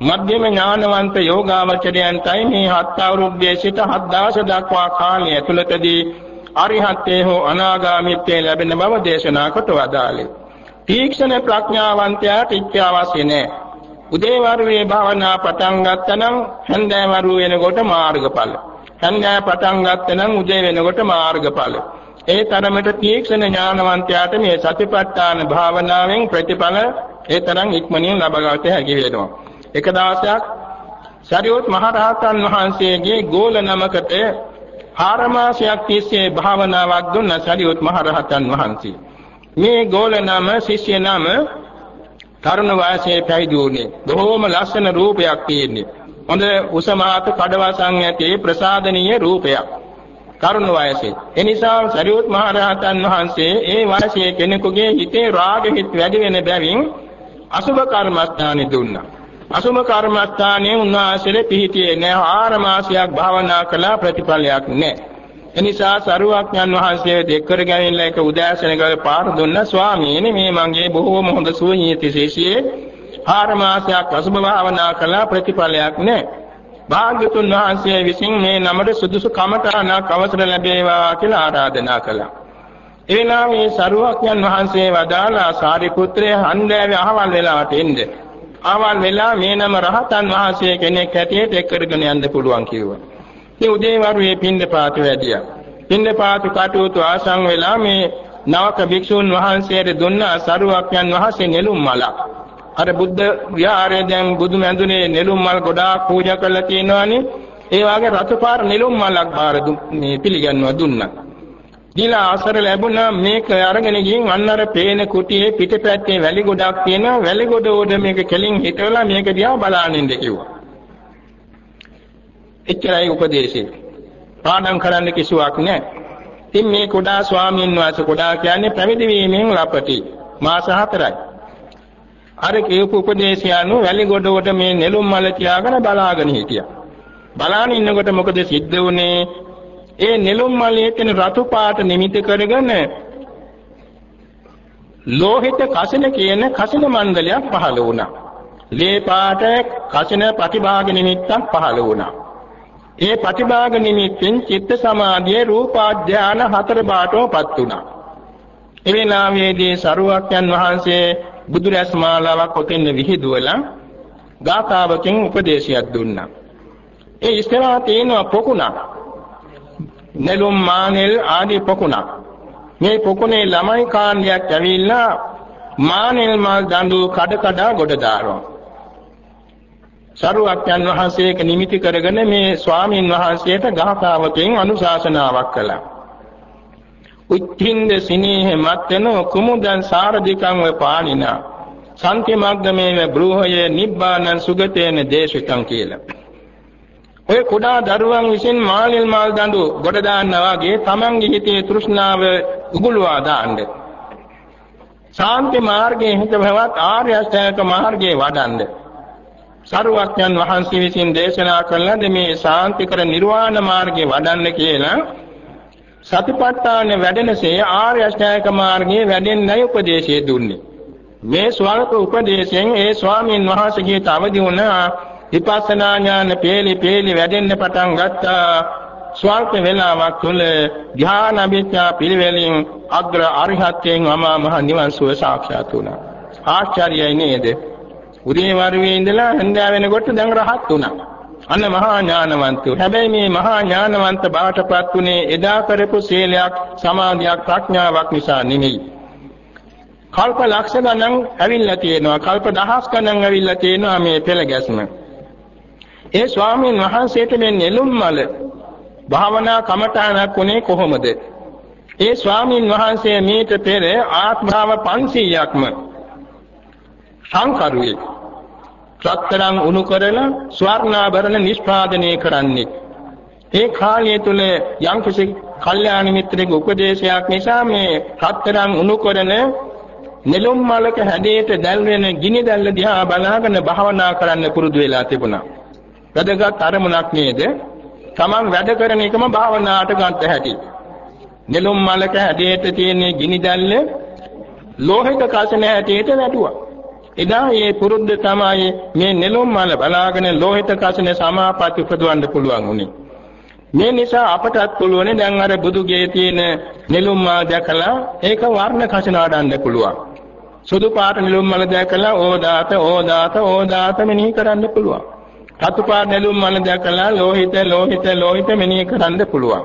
මධ්‍යම ඥානවන්ත යෝගාවචරයන්ටයි මේ හත් අවුරුද්දේ සිට හත් දවස දක්වා කාලය ඇතුළතදී අරිහත්ත්වේ හෝ අනාගාමීත්වයේ ලැබෙන බව දේශනා කොට වදාළේ. තීක්ෂණ ප්‍රඥාවන්තයාට ඉච්ඡ අවශ්‍ය නැහැ. උදේවරුේ භාවනා පටන් ගත්තනම් හැන්දෑවරු වෙනකොට මාර්ගඵල. හැන්දෑ පටන් ගත්තනම් උදේ වෙනකොට මාර්ගඵල. ඒ තරමට තීක්ෂණ ඥානවන්තයාට මේ සතිපට්ඨාන භාවනාවෙන් ප්‍රතිඵල ඒ තරම් ඉක්මනින් ලබාගත හැකි වෙනවා. එක දවසක් සරියොත් මහ රහතන් වහන්සේගේ ගෝල නමකට හාර මාසයක් තිස්සේ භාවනාවක් දුන්න සරියොත් මහ රහතන් වහන්සේ. මේ ගෝල නම ශිෂ්‍ය නම තරුණ වයසේ පැවිදි වුණේ. බොහෝම ලස්සන රූපයක් තියෙන්නේ. හොඳ උසමාත කඩවසන් ඇති ප්‍රසාදනීය රූපයක්. තරුණ වයසේ. ඒ නිසා සරියොත් මහ රහතන් වහන්සේ ඒ වයසේ කෙනෙකුගේ හිතේ රාග හිත් වැඩි වෙන බැවින් අසුභ කර්මස්ථානෙ දුන්නා. අසුම කර්මස්ථානයේ උන්වහන්සේට පිහිටියේ නැහැ ආර මාසයක් භාවනා කළා ප්‍රතිඵලයක් නැහැ. එනිසා සරුවක්ඥන් වහන්සේ දෙක්කර ගැවිලා එක උදෑසනකව පාර දුන්න ස්වාමීනි මේ මගේ බොහෝම හොඳ සුවීති ශේෂයේ ආර මාසයක් අසුම භාවනා කළා ප්‍රතිඵලයක් නැහැ. භාග්‍යතුන් වහන්සේ විසින් මේ නමට සුදුසු කමඨාණක් අවසර ලැබේවා කියලා ආරාධනා කළා. එවිලා මේ සරුවක්ඥන් වහන්සේ වදාලා සාරිපුත්‍රය හන්දෑවේ අහවල් වෙලාවට එන්නේ ආවන් වෙලා මේ නම රහතන් වහන්සේ කෙනෙක් හැටියට එක් කරගෙන යන්න පුළුවන් කිව්වා. ඉතින් උදේවරුේ පින්දපාත වැඩියා. පින්දපාත කටයුතු ආසන් වෙලා මේ නවක භික්ෂුන් වහන්සේට දුන්න සරුවක්යන් වහන්සේ නෙළුම් මලක්. අර බුද්ධ විහාරයේ දැන් බුදු මැඳුනේ නෙළුම් මල් ගොඩාක් පූජා කරලා තියෙනවානේ. ඒ වගේ රතුපාර නෙළුම් මලක් බාර මේ පිළිගන්නවා දුන්නා. දීලා ආසර ලැබුණා මේක අරගෙන ගිහින් අන්න අර පේන කුටියේ පිටපැත්තේ වැලි ගොඩක් තියෙනවා වැලි ගොඩ උඩ මේක කෙලින් හිටවලා මේක දිහා බලාගෙන ඉන්න කිව්වා. එච්චරයි උපදේශය. පාඩම් කරන්න කිසිවක් නැහැ. ඉතින් මේ කුඩා ස්වාමීන් වහන්සේ කුඩා කියන්නේ පැවිදි වීමෙන් ලපටි මාස හතරයි. අර කියපු උපදේශය අනුව වැලි ගොඩ උඩ මේ නෙළුම් මල තියාගෙන බලාගෙන හිටියා. බලාගෙන ඉන්නකොට මොකද සිද්ධ වුනේ? ඒ නෙළුම් මලයේ තියෙන රතු පාට නිමිති කරගෙන ලෝහිත කසින කියන කසින මණ්ඩලයක් පහළ වුණා. ලේ පාට කසින ප්‍රතිභාග නිමිත්තක් පහළ වුණා. ඒ ප්‍රතිභාග නිමිත්තෙන් චිත්ත සමාධියේ රූපාධ්‍යාන හතර බාටවපත් වුණා. එවෙලාවේදී සරුවක්යන් වහන්සේ බුදුරැස් මාලාවක් ඔතෙන් විහිදුවලා ගාථාවකින් උපදේශයක් දුන්නා. ඒ ඉස්සරහා තියෙන පොකුණක් නෙළුම් මානෙල් ආදී පොකුණක්. මේ පොකුණේ ළමයි කාණ්ඩයක් ඇවිල්ලා මානෙල් මල් දඬු කඩ කඩ ගොඩ දානවා. සරුවක්යන් වහන්සේක නිමිති කරගෙන මේ ස්වාමින් වහන්සේට ගාථාවකින් අනුශාසනාවක් කළා. උච්චින්ද සිනේහ මත්තන කුමුදන් සාරධිකං ව පාණිනා සන්ති මග්ගමේව බ්‍රූහය නිබ්බානං සුගතේන දේශිකං කියලා. ඔය කුඩා දරුවන් විසින් මාළිල් මාල් දඬු ගොඩ දාන්නා වගේ තමන්ගේ හිතේ තෘෂ්ණාව උගුලවා දාන්න. ශාන්ති මාර්ගයේ හිතවවත් ආර්ය අෂ්ටාංග මාර්ගයේ වඩන්න. සරුවක්ඥන් වහන්සේ විසින් දේශනා කළාද මේ ශාන්තිකර නිර්වාණ මාර්ගයේ වඩන්න කියලා සතිපට්ඨාන වැඩෙනසේ ආර්ය අෂ්ටාංග මාර්ගයේ වැඩෙන්නයි උපදේශය දුන්නේ. මේ ස්වල්ප උපදේශයෙන් ඒ ස්වාමීන් වහන්සේගේ තවදි වුණා විපස්සනා ඥාන පේලි පේලි වැඩෙන්න පටන් ගත්තා. ස්වල්ප වේලාවක් තුල ධ්‍යාන අභිඥා පිළිවෙලින් අග්‍ර අරිහත්යෙන් අමා මහ නිවන් සුව සාක්ෂාත් වුණා. ආශ්චර්යයි නේද? උදේ වරුවේ ඉඳලා හන්දෑ වෙනකොට දැන් රහත් වුණා. අන්න මහා ඥානවන්තයෝ. හැබැයි මේ මහා ඥානවන්ත බාටපත් උනේ එදා කරපු සීලයක් සමාධියක් ප්‍රඥාවක් නිසා නෙමෙයි. කල්ප ලක්ෂ ගණන් ඇවිල්ලා තියෙනවා. කල්ප දහස් ගණන් ඇවිල්ලා තියෙනවා මේ පෙළ ගැස්ම. ඒ ස්වාමීන් වහන්සේට මේ නෙළුම් මල භාවනා කමඨාණක් උනේ කොහොමද? ඒ ස්වාමින් වහන්සේ මීට පෙර ආත්මාව 500ක්ම සංකරුවේ රත්තරන් උණු කරලා ස්වර්ණාභරණ නිෂ්පාදනය කරන්නේ ඒ කාලය තුල යම්කිසි කල්යාණ මිත්‍රෙකුගේ උපදේශයක් නිසා මේ රත්තරන් උණු කරන නෙළුම් මලක හැඩයට දැල්වෙන ගිනි දැල්ල දිහා බලාගෙන භාවනා කරන්න පුරුදු වෙලා තිබුණා. වැදගත් අරමුණක් නේද? Taman වැඩ කරන එකම භාවනාවට ගන්න හැටි. නෙළුම් මලක හැඩයට තියෙන ගිනි දැල්ල ලෝහිත කසන හැටියට වැටුවා. එදා මේ පුරුද්ද තමයි මේ නෙළුම් මල බලාගෙන ලෝහිත කසන සමාපatti උපදවන්න පුළුවන් උනේ. මේ නිසා අපටත් පුළුවන් දැන් අර බුදුගේ තියෙන නෙළුම් මල් දැකලා ඒක වර්ණ කසන ආඩන්න පුළුවන්. සුදු පාට නෙළුම් මල දැකලා ඕදාත ඕදාත ඕදාත මෙනෙහි කරන්න පුළුවන්. රතු පාට නෙළුම් මල දැකලා ලෝහිත ලෝහිත ලෝහිත මෙනෙහි කරන්න පුළුවන්.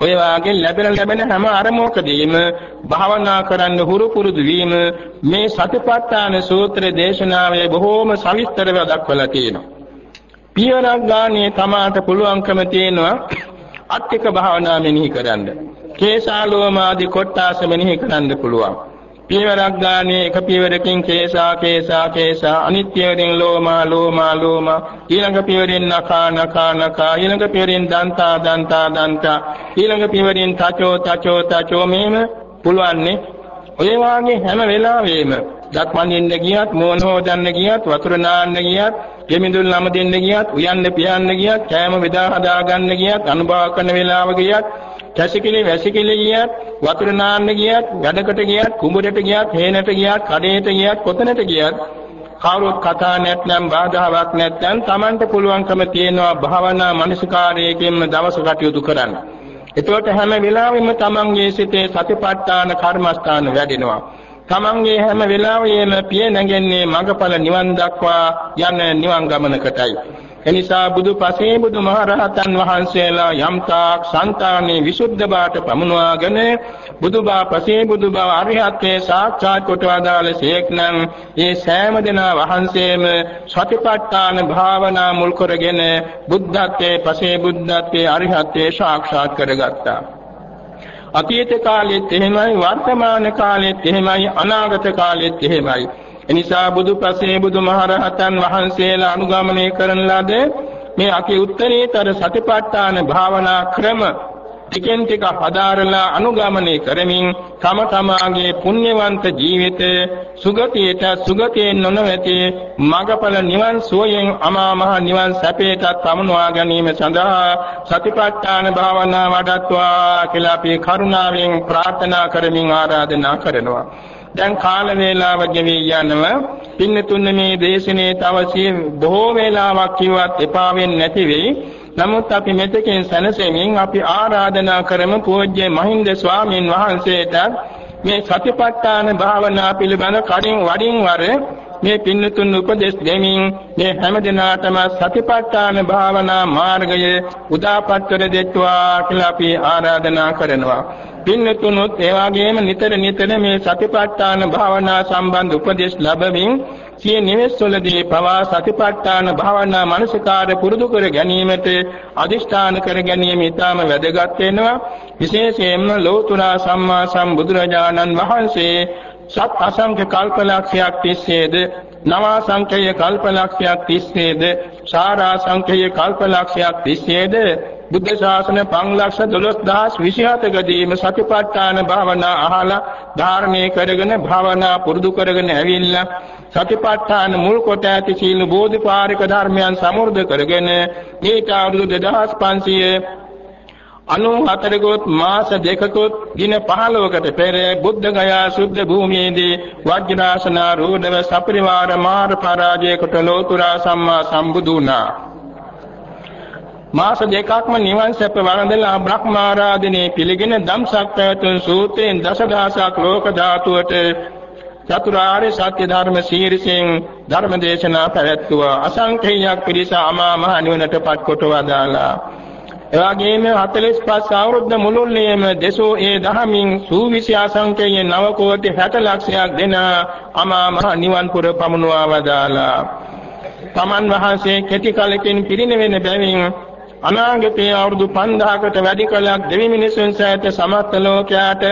ඔය වාගේ ලැබෙන ලැබෙන හැම අරමුණකදීම භාවනා කරන්න හුරු පුරුදු වීම මේ සතිපට්ඨාන සූත්‍ර දේශනාවේ බොහෝම සවිස්තරව දක්වලා තියෙනවා. පියවරක් ගානේ තමාට පුළුවන්කම තියෙනවා අත්‍යක භාවනා මෙනෙහි කරන්න. කේසාලෝමාදී කොට්ටාස මෙනෙහි කරන්න පුළුවන්. පියවරක් ගානේ එක පියවරකින් කේසා කේසා කේසා. අනිත් පියවරෙන් ලෝමා ලෝමා ලෝමා. ඊළඟ පියවරෙන් නකා නකා නකා ඊළඟ පියවරෙන් දන්තා දන්තා දන්තා. ඊළඟ පියවරෙන් තචෝ තචෝ තචෝ මේම පුළුවන්නේ ඔය වාගේ හැම වෙලාවෙම. දක්මනින්න ගියත් මෝන හොදන්න ගියත් වතුර නාන්න ගියත් ගෙමිදුල් නම දෙන්න ගියත් උයන්න පියන්න ගියත් කෑම බෙදා හදා ගන්න ගියත් අනුභව කරන වෙලාව ගියත් කැසිකිලි වැසිකිලි ගියත් වතුර නාන්න ගියත් වැඩකට ගියත් කුඹරට ගියත් හේනට ගියත් කඩේට ගියත් කොතනට ගියත් කවුරුත් කතා නැත්නම් බාධාවක් නැත්නම් Tamanට පුළුවන්කම තියෙනවා භාවනා මනසිකාරයකින්ම දවස කටයුතු කරන්න. එතකොට හැම වෙලාවෙම Tamanගේ සිතේ සතිපට්ඨාන කර්මස්ථාන වැඩෙනවා. Tamanගේ හැම වෙලාවෙම පිය නැගෙන්නේ මඟඵල නිවන් දක්වා යන නිවන් ගමනකටයි. එනිසා බුදු පසේ බුදු මහරහතන් වහන්සේලා යම්තාක් సంతානේ විසුද්ධ බාට පමුණවාගෙන බුදුබා පසේ බුදුබා අරිහත්ත්වේ සාක්ෂාත් කොට වදාළසේක්නම් ඒ සෑම දෙනා වහන්සේම සතිපට්ඨාන භාවනා මුල් කරගෙන බුද්ධත්වයේ පසේ බුද්ධත්වයේ අරිහත්ත්වේ සාක්ෂාත් කරගත්තා. අතීත කාලෙත් එහෙමයි වර්තමාන කාලෙත් එහෙමයි අනාගත කාලෙත් එහෙමයි. එනිසා බුදුපසේ බුදුමහරහතන් වහන්සේලා අනුගමනය කරන ලද මේ අති උත්තරීතර සතිපට්ඨාන භාවනා ක්‍රම ටිකෙන් ටික හදාරලා අනුගමනය කරමින් තම තමාගේ පුණ්‍යවන්ත ජීවිතය සුගතියට සුගතියෙන් නොනවති මගඵල නිවන් සුවයෙන් අමා මහ නිවන් සැපයට පමුණවා ගැනීම සඳහා සතිපට්ඨාන භාවනා වඩත්වා කියලා අපි කරුණාවෙන් ප්‍රාර්ථනා කරමින් ආරාධනා කරනවා. දැන් කාල වේලාව ගෙවි යනව පින්නතුන් මේ දේශනේ තවසිය බොහෝ වේලාවක් කිව්වත් එපා වෙන්නේ නැති වෙයි. නමුත් අපි මෙතකින් සැනසෙමින් අපි ආරාධනා කරමු පූජ්‍ය මහින්ද ස්වාමීන් වහන්සේට මේ සතිපට්ඨාන භාවනා පිළිබඳ කඩින් වඩින් වර මේ පින්නතුන් උපදෙස් දෙමින් මේ හැම දිනාටම සතිපට්ඨාන භාවනා මාර්ගය උදාපත් කර දෙත්වා කියලා අපි ආරාධනා කරනවා. පින්නතුනොත් ඒ වගේම නිතර නිතර මේ සතිපට්ඨාන භාවනා සම්බන්ධ උපදෙස් ලැබමින් සිය නිවෙස්වලදී පවා සතිපට්ඨාන භාවනා මනසකාර පුරුදු කර ගැනීමට අදිෂ්ඨාන කර ගැනීම ඉතාම වැදගත් වෙනවා. විශේෂයෙන්ම ලෝතුරා සම්මා සම්බුදුරජාණන් වහන්සේ සත් අසංඛ්‍ය කල්පලක්ෂයක් තිස්සේද? නවාසංඛ්‍ය කල්පලක්ෂයක් තිස්සේද? සාරාසංඛ්‍ය කල්පලක්ෂයක් තිස්සේද? බුද්ධ ශාසන 512027 ගදීම සතිපට්ඨාන භාවනා අහලා ධාරණය කරගෙන භාවනා පුරුදු කරගෙන ඇවිල්ලා සතිපට්ඨාන මුල් කොට ඇති සීල බෝධිපාරික ධර්මයන් සමෘද්ධ කරගෙන මේට අවුරුදු 2500 94කොත් මාස දෙකකොත් දින 15කට පෙර බුද්ධ ගයා සුද්ධ භූමියේදී වජ්‍රාසනා රෝධව සපරිවාර මාර පරාජයකට ලෝතුරා සම්මා සම්බුදු වුණා. මාස දෙකක්ම නිවන් සැප වළඳලා බ්‍රහ්මාරාධනේ පිළිගෙන ධම්සක් පැවතුම් සූත්‍රයෙන් දසදහසක් ලෝක ධාතුවට චතුරාර්ය සත්‍ය ධර්ම සීරිසෙන් ධර්ම දේශනා පැවැත්වුවා අසංඛේයයක් පිරිස අමා මහ නිවනටපත් කොට වදාලා එවාගෙම 45 අවුරුද්ද මුළුල්ලේම දෙසෝ ඒ දහමින් සූවිසි අසංඛේය නව කෝටි 60 ලක්ෂයක් දෙන අමා මහ නිවන් පුර පමුණවා වදාලා තමන් වහන්සේ කෙටි කලකින් පිරිනිවෙන බැවින් අනාගතයේ අවුරුදු 5000කට වැඩි කලක් දෙවි මිනිසුන් සෑත සමස්ත ලෝකයාට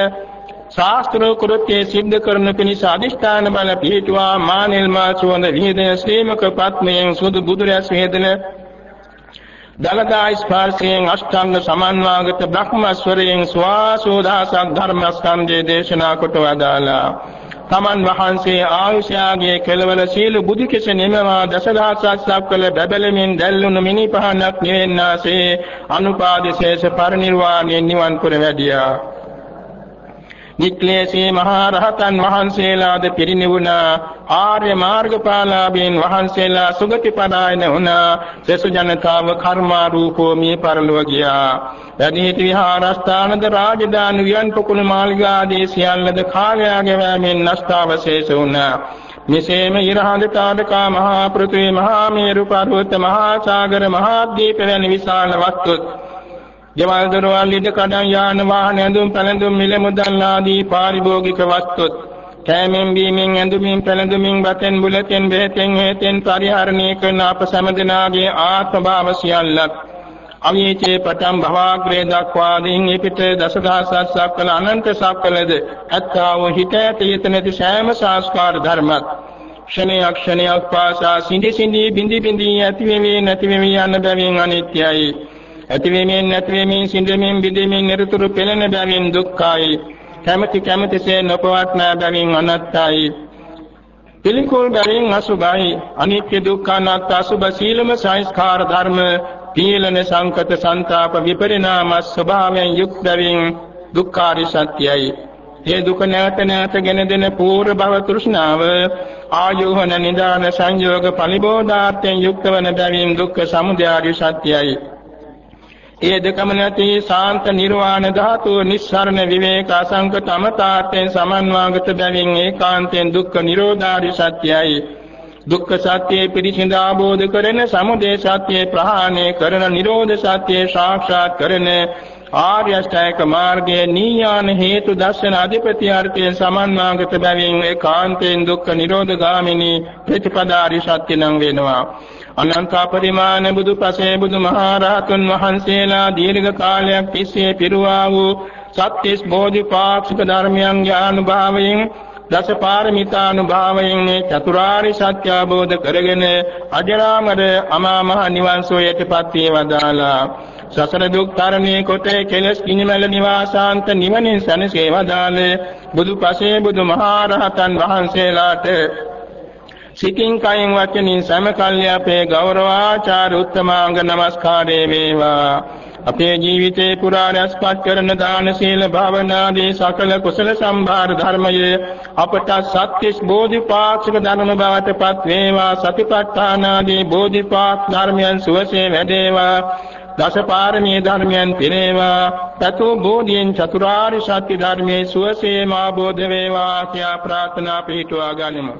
ශාස්ත්‍ර කෘත්‍යයේ සිද්ධ කරන පිණිස අදිෂ්ඨාන බල පිහිටුවා. මානෙල් මා සුවඳ විහිදෙන ශ්‍රීමක පත්මයෙන් සුදු බුදුරැස් වේදන දලදා ස්පර්ශයෙන් අෂ්ටාංග සමන්වාගත බ්‍රහ්මස්වරයෙන් ස්වාසෝදාසක් ධර්මස්කන්ධයේ දේශනා කොට වදාලා තමන් වහන්සේ ආයුෂයාගේ කෙලවල සීල බුදු කෙස නිමවා දසදහසක් සක්වල බැබලමින් දැල්ලුණු මිනි පහනක් නිවෙන්නාසේ අනුපාදිශේෂ පරිනිර්වාණය නිවන් පුර වැඩියා. නික්ලේශී මහා රහතන් වහන්සේලාද පිරිනිවුණා. ආර්ය මාර්ගඵලාභීන් වහන්සේලා සුගති පදායන වුණා. සසු ජනතාව කර්මා රූපෝ මේ පරලොව ගියා. වැඩිහිටි විහාරස්ථානද රාජධානි වියන් පොකුණු මාලිගාදී සියල්ලද කාලයාගේ වෑමෙන් නෂ්ටාවශේෂ වුණා. මෙසේම ඉරහඳ තාඩකා මහා පෘථිවි මහා මේරු පර්වත මහා සාගර මහා දීප වැනි විශාල වස්තුත් ගෙවල් දොරවල් ඉද කඩන් යාන වාහන ඇඳුම් පැළඳුම් මිල මුදල් ආදී පාරිභෝගික වස්තුත් කෑමෙන් බීමෙන් ඇඳුමින් පැළඳුමින් බතෙන් බුලතෙන් බෙහෙතෙන් හේතෙන් පරිහරණය කරන අප සෑමදෙනාගේ ආත්ම භාව සියල්ලක්. අවීචේ පටන් භවාග්‍රේ දක්වා දින් පිට දසදහසක් සක්කල අනන්ත සක්කලද ඇත්තා වූ හිත ඇත යත නැති සෑම සංස්කාර ධර්මත්. ක්ෂණයක් ක්ෂණයක් පාසා සිඳි සිඳි බිඳි බිඳි ඇති වෙමි නැති වෙමි යන බැවින් අනිත්‍යයි. ඇතිවීමෙන් නැතිවීමෙන් සිඳෙමින් බිඳෙමින් නිරතුරු පෙළෙන බැවින් දුක්ඛයි. කැමැති කැමැතිසේ නොපවත්නා බැවින් අනත්තයි. පිළිකුල් බැවින් අසුභයි. අනිත්‍ය දුක්ඛ අනාත්ම අසුභ සීලම සංස්කාර ධර්ම පීලන සංකත සංతాප විපරිණාම ස්වභාවයෙන් යුක්ත බැවින් දුක්ඛාරි සත්‍යයි. ඒ දුක නැවත නැවතගෙන දෙන පූර්ව භව තෘෂ්ණාව ආයෝහන නිදාන සංයෝග පරිබෝධාර්ථයෙන් යුක්ත වන බැවින් දුක්ඛ සමුදය සත්‍යයි. ඒ දෙකම නැති ශාන්ත නිර්වාණ ධාතුව නිස්සරණ විවේක අසංකත අමතාර්ථයෙන් සමන්වාගත බැවින් ඒකාන්තයෙන් දුක්ඛ නිරෝධාරි සත්‍යයි. දුක්ඛ සත්‍යයේ පිරිසිඳ ආબોධ කරන සමුදය සත්‍යයේ ප්‍රහාණය කරන නිරෝධ සත්‍යයේ සාක්ෂාත් කරන ආර්ය අෂ්ටායක මාර්ගයේ නීයාන හේතු දර්ශන අධිපති අර්ථයෙන් සමන්වාගත බැවින් ඒකාන්තයෙන් දුක්ඛ නිරෝධ ගාමිනී ප්‍රතිපදාරි සත්‍ය නම් වෙනවා. අනන්ත පරිමාණ බුදුපසේ බුදුමහරහතුන් වහන්සේලා දීර්ඝ කාලයක් තිස්සේ පිරුවා වූ සත්‍තිස් බෝධිපාක්ෂික ධර්මයන්ගේ අනුභවයෙන් දස පාරමිතානුභාවයෙන් මේ චතුරාර්ය සත්‍ය අවබෝධ කරගෙන අජරාමර අමා මහ නිවන් සෝයටපත් වේවදාලා සසර දුක් තරණේ කොට කෙලස් කිනිමල නිවාසාන්ත නිවනින් සැනසේ වදාළේ බුදුපසේ බුදුමහරහතන් වහන්සේලාට. සිතින් කයින් වචනින් සමකල්ය අපේ ගෞරවාචාර උත්තමාංග නමස්කාරේ වේවා. අපේ ජීවිතේ පුරා රැස්පත් කරන දාන සීල භාවනාදී සකල කුසල සම්භාර ධර්මයේ අපට සත්‍තිස් බෝධිපාක්ෂික ධර්ම බවට පත් වේවා. සතිපට්ඨානාදී බෝධිපාක් ධර්මයන් සුවසේ වැඩේවා. දසපාරමී ධර්මයන් පිරේවා. තතු බෝධියෙන් චතුරාර්ය සත්‍ය ධර්මයේ සුවසේ මා බෝධ වේවා කියා ප්‍රාර්ථනා පිටුවා ගනිමු.